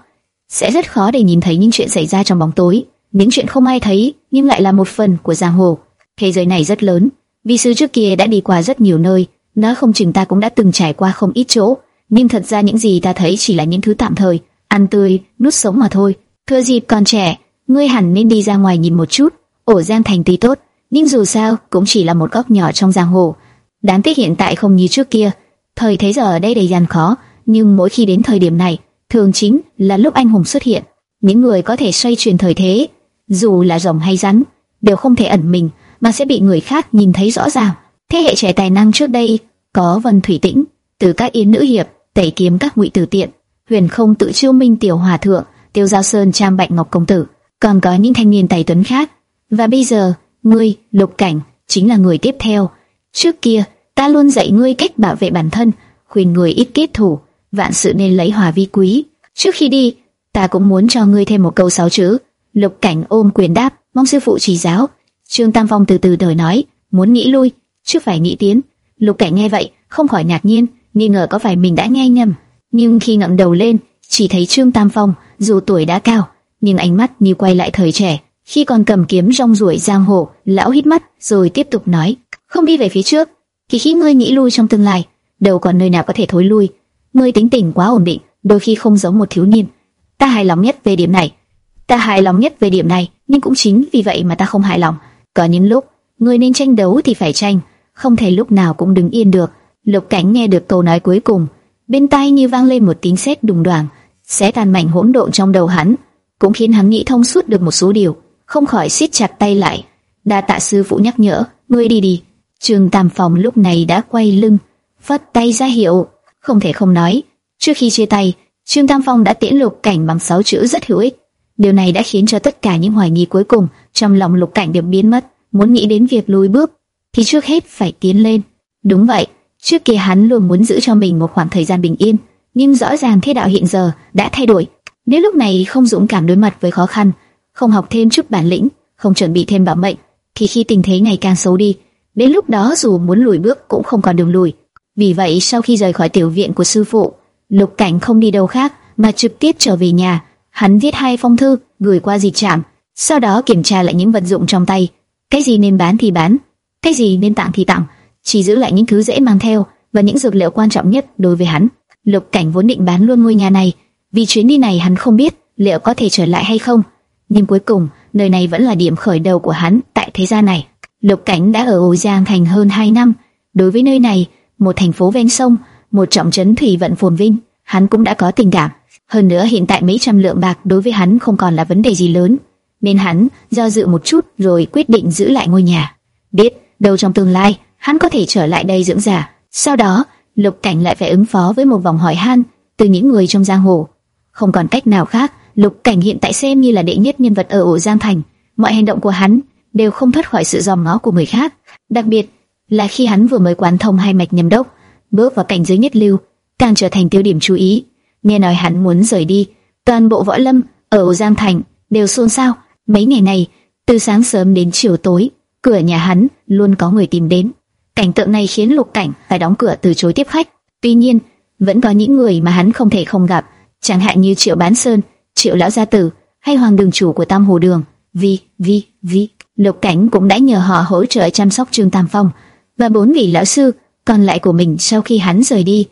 sẽ rất khó để nhìn thấy những chuyện xảy ra trong bóng tối, những chuyện không ai thấy nhưng lại là một phần của giang hồ. Thế giới này rất lớn, vi sư trước kia đã đi qua rất nhiều nơi, nói không chừng ta cũng đã từng trải qua không ít chỗ, nhưng thật ra những gì ta thấy chỉ là những thứ tạm thời, ăn tươi, nuốt sống mà thôi. Thừa dịp còn trẻ, ngươi hẳn nên đi ra ngoài nhìn một chút Ổ Giang Thành tuy tốt, nhưng dù sao cũng chỉ là một góc nhỏ trong giang hồ. Đáng tiếc hiện tại không như trước kia, thời thế giờ ở đây đầy gian khó, nhưng mỗi khi đến thời điểm này, thường chính là lúc anh hùng xuất hiện. Những người có thể xoay chuyển thời thế, dù là rồng hay rắn, đều không thể ẩn mình, mà sẽ bị người khác nhìn thấy rõ ràng. Thế hệ trẻ tài năng trước đây có Vân Thủy Tĩnh, từ các yến nữ hiệp, tẩy kiếm các ngụy tử tiện, huyền không tự chiêu minh tiểu hòa thượng, tiêu giao sơn trang bạch ngọc công tử, còn có những thanh niên tài tuấn khác và bây giờ, ngươi, Lục Cảnh, chính là người tiếp theo. Trước kia, ta luôn dạy ngươi cách bảo vệ bản thân, khuyên người ít kết thủ, vạn sự nên lấy hòa vi quý. Trước khi đi, ta cũng muốn cho ngươi thêm một câu sáu chữ. Lục Cảnh ôm quyền đáp, mong sư phụ chỉ giáo. Trương Tam Phong từ từ đời nói, muốn nghĩ lui, chứ phải nghĩ tiến. Lục Cảnh nghe vậy, không khỏi ngạc nhiên, nghi ngờ có phải mình đã nghe nhầm. Nhưng khi ngẩng đầu lên, chỉ thấy Trương Tam Phong, dù tuổi đã cao, nhưng ánh mắt như quay lại thời trẻ, khi còn cầm kiếm rong ruổi giang hồ, lão hít mắt rồi tiếp tục nói, không đi về phía trước, thì khi ngươi nghĩ lui trong tương lai, đâu còn nơi nào có thể thối lui. Ngươi tính tình quá ổn định, đôi khi không giống một thiếu niên. Ta hài lòng nhất về điểm này. Ta hài lòng nhất về điểm này, nhưng cũng chính vì vậy mà ta không hài lòng. Có những lúc, ngươi nên tranh đấu thì phải tranh, không thể lúc nào cũng đứng yên được. Lục Cảnh nghe được câu nói cuối cùng, bên tai như vang lên một tiếng sét đùng đoàng, xé tan mảnh hỗn độn trong đầu hắn, cũng khiến hắn nghĩ thông suốt được một số điều, không khỏi siết chặt tay lại. Đa tạ sư phụ nhắc nhở, ngươi đi đi. Trường Tam Phòng lúc này đã quay lưng, phất tay ra hiệu, không thể không nói. Trước khi chia tay, Trương Tam Phong đã tiễn Lục Cảnh bằng sáu chữ rất hữu ích. Điều này đã khiến cho tất cả những hoài nghi cuối cùng trong lòng Lục Cảnh đều biến mất. Muốn nghĩ đến việc lùi bước, thì trước hết phải tiến lên. Đúng vậy, trước kia hắn luôn muốn giữ cho mình một khoảng thời gian bình yên, nhưng rõ ràng thế đạo hiện giờ đã thay đổi. Nếu lúc này không dũng cảm đối mặt với khó khăn, không học thêm chút bản lĩnh, không chuẩn bị thêm bảo mệnh, thì khi tình thế ngày càng xấu đi, đến lúc đó dù muốn lùi bước cũng không còn đường lùi. Vì vậy sau khi rời khỏi tiểu viện của sư phụ, Lục Cảnh không đi đâu khác mà trực tiếp trở về nhà. Hắn viết hai phong thư gửi qua dịch trạm, sau đó kiểm tra lại những vật dụng trong tay, cái gì nên bán thì bán, cái gì nên tặng thì tặng, chỉ giữ lại những thứ dễ mang theo và những dược liệu quan trọng nhất đối với hắn. Lục Cảnh vốn định bán luôn ngôi nhà này, vì chuyến đi này hắn không biết liệu có thể trở lại hay không, nhưng cuối cùng nơi này vẫn là điểm khởi đầu của hắn tại thế gian này. Lục Cảnh đã ở Ổ Giang thành hơn 2 năm, đối với nơi này, một thành phố ven sông, một trọng trấn thủy vận phồn vinh, hắn cũng đã có tình cảm. Hơn nữa hiện tại mấy trăm lượng bạc đối với hắn không còn là vấn đề gì lớn, nên hắn do dự một chút rồi quyết định giữ lại ngôi nhà. Biết đâu trong tương lai hắn có thể trở lại đây dưỡng già. Sau đó, Lục Cảnh lại phải ứng phó với một vòng hỏi han từ những người trong giang hồ. Không còn cách nào khác, Lục Cảnh hiện tại xem như là đệ nhất nhân vật ở ổ Giang Thành, mọi hành động của hắn đều không thoát khỏi sự dòm ngó của người khác. Đặc biệt là khi hắn vừa mới quán thông hai mạch nhâm đốc, bước vào cảnh giới nhất lưu, càng trở thành tiêu điểm chú ý. Nghe nói hắn muốn rời đi, toàn bộ võ lâm ở ổ Giang Thành đều xôn xao. Mấy ngày này, từ sáng sớm đến chiều tối, cửa nhà hắn luôn có người tìm đến. Cảnh tượng này khiến Lục Cảnh phải đóng cửa từ chối tiếp khách. Tuy nhiên, vẫn có những người mà hắn không thể không gặp, chẳng hạn như Triệu Bán Sơn, Triệu lão gia tử hay Hoàng đường chủ của Tam Hồ Đường. Vì, vì, vì, Lục Cảnh cũng đã nhờ họ hỗ trợ chăm sóc Trương Tam Phong và bốn vị lão sư còn lại của mình sau khi hắn rời đi.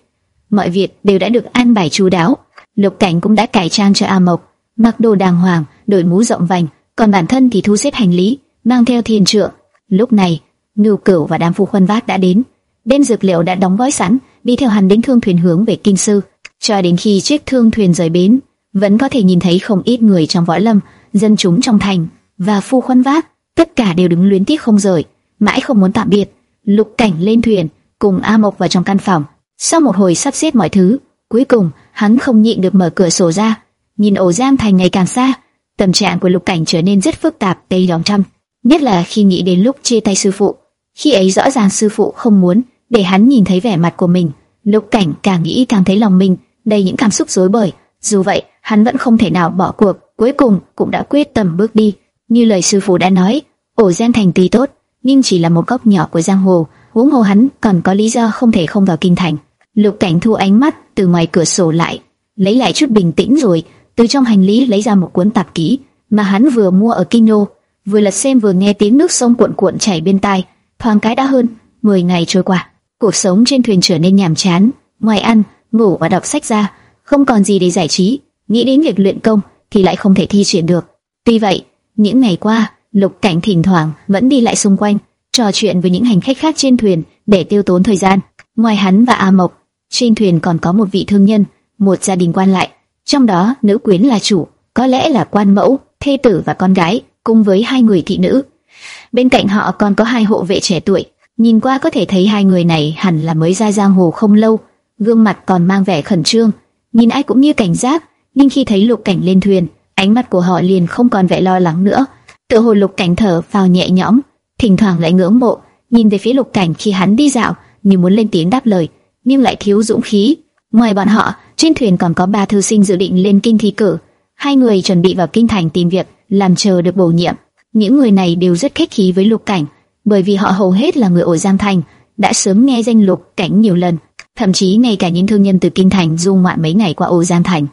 Mọi việc đều đã được an bài chú đáo. Lục Cảnh cũng đã cải trang cho A Mộc, mặc đồ đàng hoàng, đội mũ rộng vành, còn bản thân thì thu xếp hành lý, mang theo thiền trượng. Lúc này, Ngưu Cửu và đám phu khuân vác đã đến. Đêm dược liệu đã đóng gói sẵn, đi theo hắn đến thương thuyền hướng về kinh sư. Cho đến khi chiếc thương thuyền rời bến, vẫn có thể nhìn thấy không ít người trong võ lâm, dân chúng trong thành và phu khuân vác, tất cả đều đứng luyến tiếc không rời, mãi không muốn tạm biệt. Lục Cảnh lên thuyền, cùng A Mộc vào trong căn phòng. Sau một hồi sắp xếp mọi thứ, cuối cùng hắn không nhịn được mở cửa sổ ra, nhìn ổ Giang thành ngày càng xa. Tâm trạng của Lục Cảnh trở nên rất phức tạp, đầy đóng trăm, nhất là khi nghĩ đến lúc chia tay sư phụ. Khi ấy rõ ràng sư phụ không muốn để hắn nhìn thấy vẻ mặt của mình. Lục Cảnh càng nghĩ càng thấy lòng mình đầy những cảm xúc rối bời. Dù vậy, hắn vẫn không thể nào bỏ cuộc, cuối cùng cũng đã quyết tâm bước đi. Như lời sư phụ đã nói, ổ gian thành tuy tốt, nhưng chỉ là một góc nhỏ của giang hồ, huống hồ hắn còn có lý do không thể không vào kinh thành. Lục Cảnh thu ánh mắt từ ngoài cửa sổ lại, lấy lại chút bình tĩnh rồi, từ trong hành lý lấy ra một cuốn tạp ký mà hắn vừa mua ở kinh đô, vừa lật xem vừa nghe tiếng nước sông cuộn cuộn chảy bên tai, thoáng cái đã hơn 10 ngày trôi qua. Cuộc sống trên thuyền trở nên nhàm chán, ngoài ăn, ngủ và đọc sách ra, không còn gì để giải trí, nghĩ đến việc luyện công thì lại không thể thi triển được. Tuy vậy, những ngày qua, Lục Cảnh thỉnh thoảng vẫn đi lại xung quanh, trò chuyện với những hành khách khác trên thuyền để tiêu tốn thời gian. Ngoài hắn và A Mộc, trên thuyền còn có một vị thương nhân, một gia đình quan lại, trong đó nữ quyến là chủ, có lẽ là quan mẫu, thê tử và con gái, cùng với hai người thị nữ. Bên cạnh họ còn có hai hộ vệ trẻ tuổi, nhìn qua có thể thấy hai người này hẳn là mới ra giang hồ không lâu, gương mặt còn mang vẻ khẩn trương, nhìn ai cũng như cảnh giác, nhưng khi thấy Lục Cảnh lên thuyền, ánh mắt của họ liền không còn vẻ lo lắng nữa. Tự hồ Lục Cảnh thở vào nhẹ nhõm, thỉnh thoảng lại ngưỡng mộ, nhìn về phía Lục Cảnh khi hắn đi dạo, như muốn lên tiếng đáp lời, nhưng lại thiếu dũng khí. Ngoài bọn họ, trên thuyền còn có ba thư sinh dự định lên kinh thi cử, hai người chuẩn bị vào kinh thành tìm việc, làm chờ được bổ nhiệm. Những người này đều rất khách khí với Lục Cảnh, bởi vì họ hầu hết là người ở Giang Thành, đã sớm nghe danh Lục Cảnh nhiều lần, thậm chí ngay cả những thương nhân từ kinh thành du ngoạn mấy ngày qua ổ Giang Thành,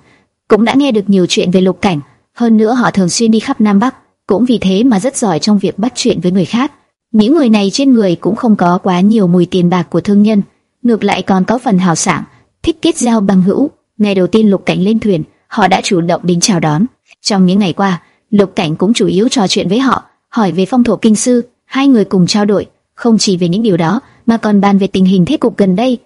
cũng đã nghe được nhiều chuyện về Lục Cảnh. Hơn nữa họ thường xuyên đi khắp Nam Bắc, cũng vì thế mà rất giỏi trong việc bắt chuyện với người khác. Những người này trên người cũng không có quá nhiều mùi tiền bạc của thương nhân, ngược lại còn có phần hào sảng, thích kết giao bằng hữu. Ngày đầu tiên Lục Cảnh lên thuyền, họ đã chủ động đến chào đón. Trong những ngày qua, Lục Cảnh cũng chủ yếu trò chuyện với họ, hỏi về phong thổ kinh sư, hai người cùng trao đổi, không chỉ về những điều đó, mà còn bàn về tình hình thế cục gần đây.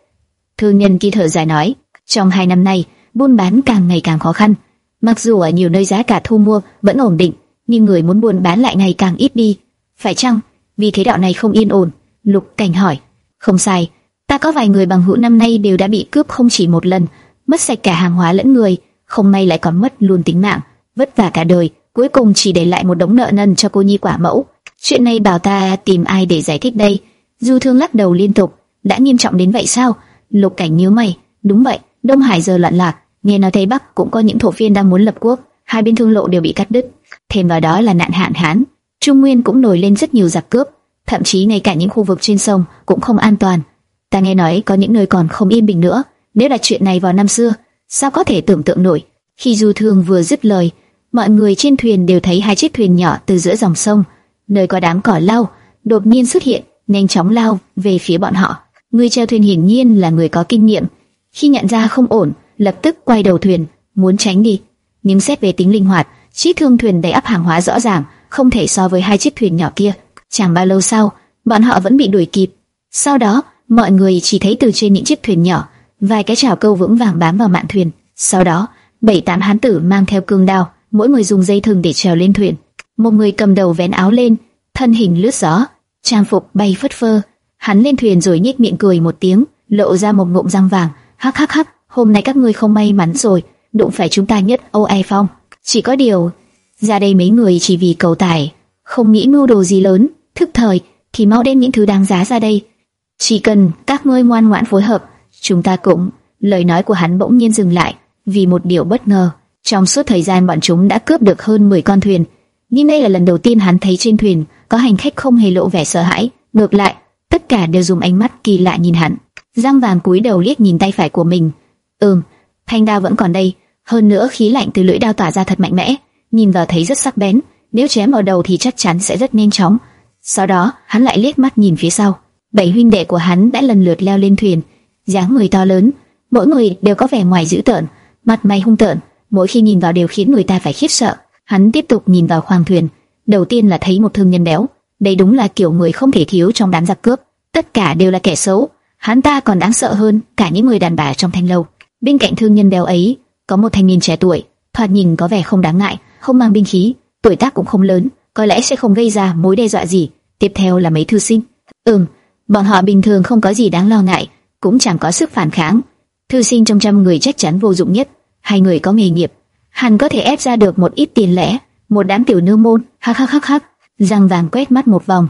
Thương nhân kia thở dài nói, trong hai năm nay, buôn bán càng ngày càng khó khăn. Mặc dù ở nhiều nơi giá cả thu mua vẫn ổn định, nhưng người muốn buôn bán lại ngày càng ít đi. Phải chăng vì thế đạo này không yên ổn? Lục Cảnh hỏi. Không sai, ta có vài người bằng hữu năm nay đều đã bị cướp không chỉ một lần, mất sạch cả hàng hóa lẫn người, không may lại còn mất luôn tính mạng, vất vả cả đời, cuối cùng chỉ để lại một đống nợ nần cho cô nhi quả mẫu. Chuyện này bảo ta tìm ai để giải thích đây? Du Thương lắc đầu liên tục, đã nghiêm trọng đến vậy sao? Lục Cảnh nhíu mày, đúng vậy, Đông Hải giờ loạn lạc, nghe nói Tây Bắc cũng có những thổ phiên đang muốn lập quốc, hai bên thương lộ đều bị cắt đứt. Thêm vào đó là nạn hạn hán, Trung Nguyên cũng nổi lên rất nhiều giặc cướp, thậm chí ngay cả những khu vực trên sông cũng không an toàn. Ta nghe nói có những nơi còn không yên bình nữa. Nếu là chuyện này vào năm xưa, sao có thể tưởng tượng nổi? Khi Du Thương vừa dứt lời, mọi người trên thuyền đều thấy hai chiếc thuyền nhỏ từ giữa dòng sông, nơi có đám cỏ lau, đột nhiên xuất hiện, nhanh chóng lao về phía bọn họ. Người chèo thuyền hiển nhiên là người có kinh nghiệm, khi nhận ra không ổn, lập tức quay đầu thuyền, muốn tránh đi. Nhưng xét về tính linh hoạt, chiếc thương thuyền đầy ắp hàng hóa rõ ràng, không thể so với hai chiếc thuyền nhỏ kia. Chẳng bao lâu sau, bọn họ vẫn bị đuổi kịp. Sau đó, mọi người chỉ thấy từ trên những chiếc thuyền nhỏ, vài cái chảo câu vững vàng bám vào mạn thuyền. Sau đó, bảy tám hán tử mang theo cương đao, mỗi người dùng dây thừng để trèo lên thuyền. Một người cầm đầu vén áo lên, thân hình lướt gió, trang phục bay phất phơ. Hắn lên thuyền rồi nhếch miệng cười một tiếng, lộ ra một ngụm răng vàng. Hắc hắc hắc, hôm nay các ngươi không may mắn rồi, đụng phải chúng ta nhất Âu Ai Phong. Chỉ có điều, ra đây mấy người chỉ vì cầu tài, không nghĩ mưu đồ gì lớn, thức thời thì mau đem những thứ đáng giá ra đây. Chỉ cần các ngươi ngoan ngoãn phối hợp, chúng ta cũng. Lời nói của hắn bỗng nhiên dừng lại, vì một điều bất ngờ. Trong suốt thời gian bọn chúng đã cướp được hơn 10 con thuyền, nhưng đây là lần đầu tiên hắn thấy trên thuyền có hành khách không hề lộ vẻ sợ hãi, ngược lại, tất cả đều dùng ánh mắt kỳ lạ nhìn hắn. Giang Vàng cúi đầu liếc nhìn tay phải của mình. Ừm, thanh đao vẫn còn đây, hơn nữa khí lạnh từ lưỡi đao tỏa ra thật mạnh mẽ, nhìn vào thấy rất sắc bén, nếu chém ở đầu thì chắc chắn sẽ rất nhanh chóng. Sau đó, hắn lại liếc mắt nhìn phía sau. Bảy huynh đệ của hắn đã lần lượt leo lên thuyền, dáng người to lớn, mỗi người đều có vẻ ngoài dữ tợn, mặt mày hung tợn, mỗi khi nhìn vào đều khiến người ta phải khiếp sợ. Hắn tiếp tục nhìn vào khoang thuyền, đầu tiên là thấy một thương nhân béo, đây đúng là kiểu người không thể thiếu trong đám giặc cướp, tất cả đều là kẻ xấu, hắn ta còn đáng sợ hơn cả những người đàn bà trong thanh lâu. Bên cạnh thương nhân béo ấy, có một thanh niên trẻ tuổi, thoạt nhìn có vẻ không đáng ngại, không mang binh khí, tuổi tác cũng không lớn, có lẽ sẽ không gây ra mối đe dọa gì. Tiếp theo là mấy thư sinh. Ừm, bọn họ bình thường không có gì đáng lo ngại, cũng chẳng có sức phản kháng. Thư sinh trong trăm người chắc chắn vô dụng nhất, hai người có nghề nghiệp, hắn có thể ép ra được một ít tiền lẻ, một đám tiểu nương môn, hắc hắc hắc hắc. Giang vàng quét mắt một vòng,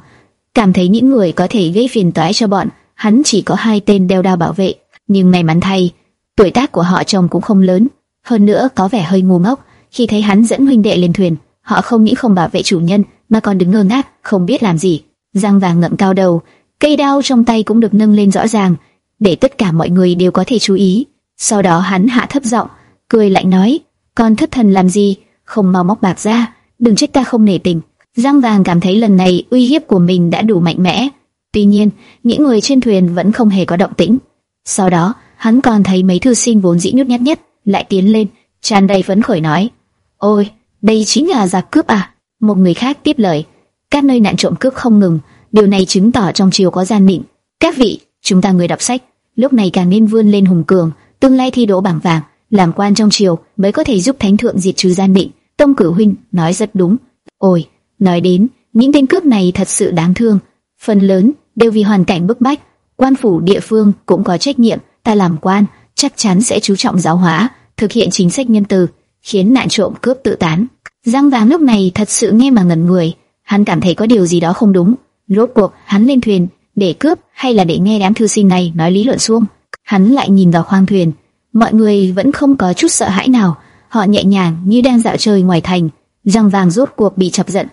cảm thấy những người có thể gây phiền toái cho bọn, hắn chỉ có hai tên đeo đao bảo vệ, nhưng may mắn thay, tuổi tác của họ chồng cũng không lớn, hơn nữa có vẻ hơi ngu ngốc. Khi thấy hắn dẫn huynh đệ lên thuyền, họ không nghĩ không bảo vệ chủ nhân, mà còn đứng ngơ ngác, không biết làm gì. Giang vàng ngậm cao đầu, cây đao trong tay cũng được nâng lên rõ ràng, để tất cả mọi người đều có thể chú ý. Sau đó hắn hạ thấp giọng, cười lạnh nói: "Con thất thần làm gì? Không mau móc bạc ra, đừng trách ta không nể tình." Giang vàng cảm thấy lần này uy hiếp của mình đã đủ mạnh mẽ. Tuy nhiên, những người trên thuyền vẫn không hề có động tĩnh. Sau đó, hắn còn thấy mấy thư sinh vốn dĩ nhút nhát nhất lại tiến lên, tràn đầy phấn khởi nói: "Ôi, đây chính là giặc cướp à?" Một người khác tiếp lời: "Các nơi nạn trộm cướp không ngừng, điều này chứng tỏ trong triều có gian nịnh. Các vị, chúng ta người đọc sách, lúc này càng nên vươn lên hùng cường, tương lai thi đỗ bảng vàng, làm quan trong triều mới có thể giúp thánh thượng diệt trừ gian định. Tông Cử huynh nói rất đúng. Ôi, nói đến, những tên cướp này thật sự đáng thương, phần lớn đều vì hoàn cảnh bức bách, quan phủ địa phương cũng có trách nhiệm, ta làm quan chắc chắn sẽ chú trọng giáo hóa, thực hiện chính sách nhân từ, khiến nạn trộm cướp tự tán. Giang Vàng lúc này thật sự nghe mà ngẩn người, hắn cảm thấy có điều gì đó không đúng. Rốt cuộc hắn lên thuyền để cướp hay là để nghe đám thư sinh này nói lý luận xuông? Hắn lại nhìn vào khoang thuyền, mọi người vẫn không có chút sợ hãi nào, họ nhẹ nhàng như đang dạo chơi ngoài thành. Răng Vàng rốt cuộc bị chọc giận,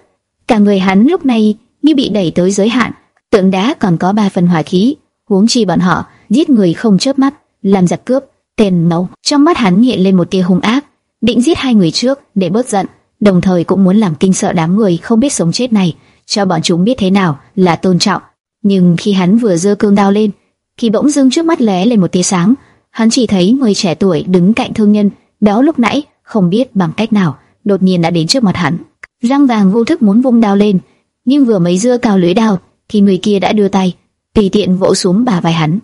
Cả người hắn lúc này như bị đẩy tới giới hạn, tượng đá còn có ba phần hỏa khí, huống chi bọn họ giết người không chớp mắt, làm giặc cướp, tên nấu. Trong mắt hắn hiện lên một tia hung ác, định giết hai người trước để bớt giận, đồng thời cũng muốn làm kinh sợ đám người không biết sống chết này, cho bọn chúng biết thế nào là tôn trọng. Nhưng khi hắn vừa giơ cương đao lên, khi bỗng dưng trước mắt lóe lên một tia sáng, hắn chỉ thấy người trẻ tuổi đứng cạnh thương nhân, đó lúc nãy không biết bằng cách nào, đột nhiên đã đến trước mặt hắn. Răng vàng vô thức muốn vung đao lên, nhưng vừa mấy dưa cao lưỡi đao, thì người kia đã đưa tay, tùy tiện vỗ xuống bà vai hắn.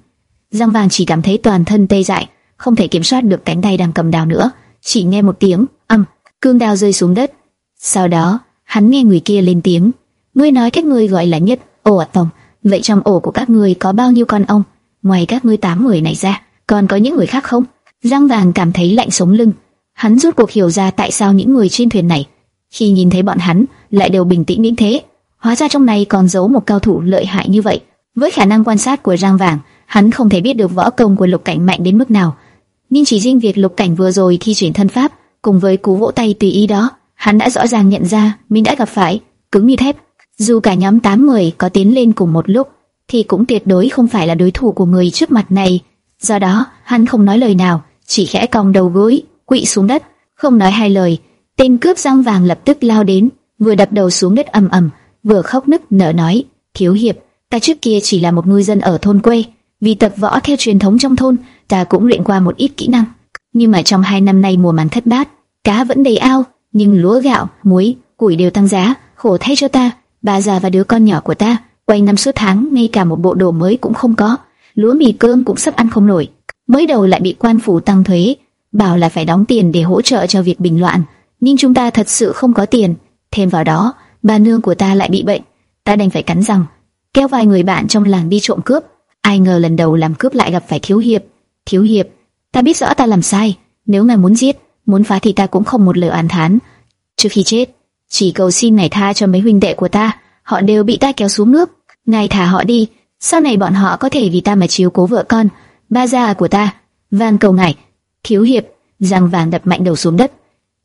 Răng vàng chỉ cảm thấy toàn thân tê dại, không thể kiểm soát được cánh tay đang cầm đao nữa, chỉ nghe một tiếng ầm cương đao rơi xuống đất. Sau đó, hắn nghe người kia lên tiếng, ngươi nói các ngươi gọi là nhất ổ à tổng, vậy trong ổ của các ngươi có bao nhiêu con ong? Ngoài các ngươi tám người này ra, còn có những người khác không? giang vàng cảm thấy lạnh sống lưng, hắn rút cuộc hiểu ra tại sao những người trên thuyền này khi nhìn thấy bọn hắn lại đều bình tĩnh đến thế. Hóa ra trong này còn giấu một cao thủ lợi hại như vậy. Với khả năng quan sát của Giang Vàng, hắn không thể biết được võ công của Lục Cảnh mạnh đến mức nào. Nhưng chỉ riêng việc Lục Cảnh vừa rồi thi chuyển thân pháp, cùng với cú vỗ tay tùy ý đó, hắn đã rõ ràng nhận ra mình đã gặp phải cứng như thép. Dù cả nhóm 8 người có tiến lên cùng một lúc, thì cũng tuyệt đối không phải là đối thủ của người trước mặt này. Do đó, hắn không nói lời nào, chỉ khẽ cong đầu gối, quỵ xuống đất, không nói hai lời. Tên cướp răng vàng lập tức lao đến, vừa đập đầu xuống đất ầm ầm, vừa khóc nức nở nói: "Thiếu hiệp, ta trước kia chỉ là một ngư dân ở thôn quê, vì tập võ theo truyền thống trong thôn, ta cũng luyện qua một ít kỹ năng. Nhưng mà trong hai năm nay mùa màng thất bát, cá vẫn đầy ao, nhưng lúa gạo, muối, củi đều tăng giá, khổ thay cho ta, bà già và đứa con nhỏ của ta, quanh năm suốt tháng ngay cả một bộ đồ mới cũng không có, lúa mì cơm cũng sắp ăn không nổi. Mới đầu lại bị quan phủ tăng thuế, bảo là phải đóng tiền để hỗ trợ cho việc bình loạn, nhưng chúng ta thật sự không có tiền. Thêm vào đó, bà nương của ta lại bị bệnh, ta đành phải cắn răng, kéo vài người bạn trong làng đi trộm cướp. Ai ngờ lần đầu làm cướp lại gặp phải thiếu hiệp. Thiếu hiệp, ta biết rõ ta làm sai, nếu ngài muốn giết, muốn phá thì ta cũng không một lời oán thán. Trước khi chết, chỉ cầu xin ngài tha cho mấy huynh đệ của ta, họ đều bị ta kéo xuống nước, ngài thả họ đi, sau này bọn họ có thể vì ta mà chiếu cố vợ con, ba gia của ta. Van cầu ngài, thiếu hiệp, răng vàng đập mạnh đầu xuống đất,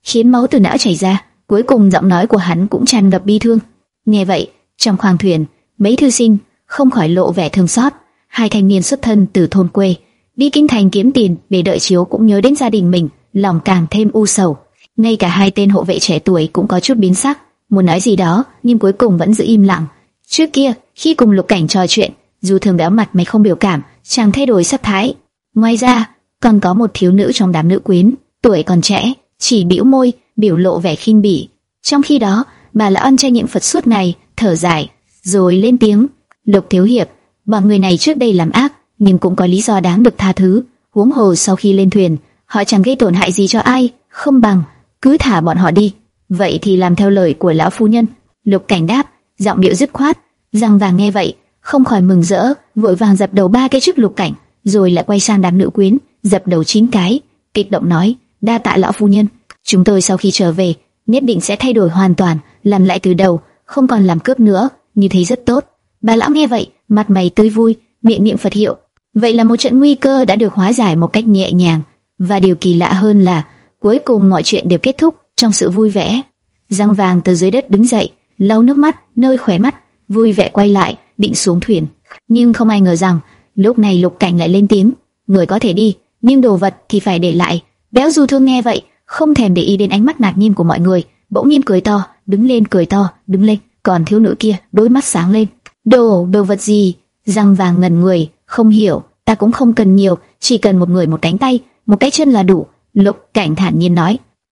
khiến máu từ não chảy ra. Cuối cùng giọng nói của hắn cũng tràn ngập bi thương. Nghe vậy, trong khoang thuyền, mấy thư sinh không khỏi lộ vẻ thương xót. Hai thanh niên xuất thân từ thôn quê, đi kinh thành kiếm tiền để đợi chiếu cũng nhớ đến gia đình mình, lòng càng thêm u sầu. Ngay cả hai tên hộ vệ trẻ tuổi cũng có chút biến sắc, muốn nói gì đó, nhưng cuối cùng vẫn giữ im lặng. Trước kia, khi cùng Lục Cảnh trò chuyện, dù thường béo mặt mày không biểu cảm, chàng thay đổi sắc thái. Ngoài ra, còn có một thiếu nữ trong đám nữ quyến, tuổi còn trẻ, chỉ bĩu môi, biểu lộ vẻ khinh bỉ. Trong khi đó, bà lão ân trai nhiệm Phật suốt ngày, thở dài, rồi lên tiếng, Lục Thiếu Hiệp, bọn người này trước đây làm ác, nhưng cũng có lý do đáng được tha thứ. Huống hồ sau khi lên thuyền, họ chẳng gây tổn hại gì cho ai, không bằng cứ thả bọn họ đi. Vậy thì làm theo lời của lão phu nhân. Lục Cảnh đáp, giọng điệu dứt khoát. Răng vàng nghe vậy, không khỏi mừng rỡ, vội vàng dập đầu ba cái trước Lục Cảnh, rồi lại quay sang đám nữ quyến, dập đầu chín cái, kịch động nói: đa tạ lão phu nhân, chúng tôi sau khi trở về nhất định sẽ thay đổi hoàn toàn, làm lại từ đầu, không còn làm cướp nữa, như thế rất tốt. Bà lão nghe vậy, mặt mày tươi vui, miệng niệm Phật hiệu. Vậy là một trận nguy cơ đã được hóa giải một cách nhẹ nhàng, và điều kỳ lạ hơn là cuối cùng mọi chuyện đều kết thúc trong sự vui vẻ. Giang vàng từ dưới đất đứng dậy, lau nước mắt nơi khóe mắt, vui vẻ quay lại, định xuống thuyền. Nhưng không ai ngờ rằng lúc này Lục Cảnh lại lên tiếng, người có thể đi, nhưng đồ vật thì phải để lại. Béo Du Thương nghe vậy, không thèm để ý đến ánh mắt ngạc nhiên của mọi người, bỗng nhiên cười to, đứng lên cười to, đứng lên. Còn thiếu nữ kia, đôi mắt sáng lên. Đồ, đồ vật gì? Răng vàng ngần người, không hiểu. Ta cũng không cần nhiều, chỉ cần một người một cánh tay, một cái chân là đủ. Lục Cảnh thản nhiên nói.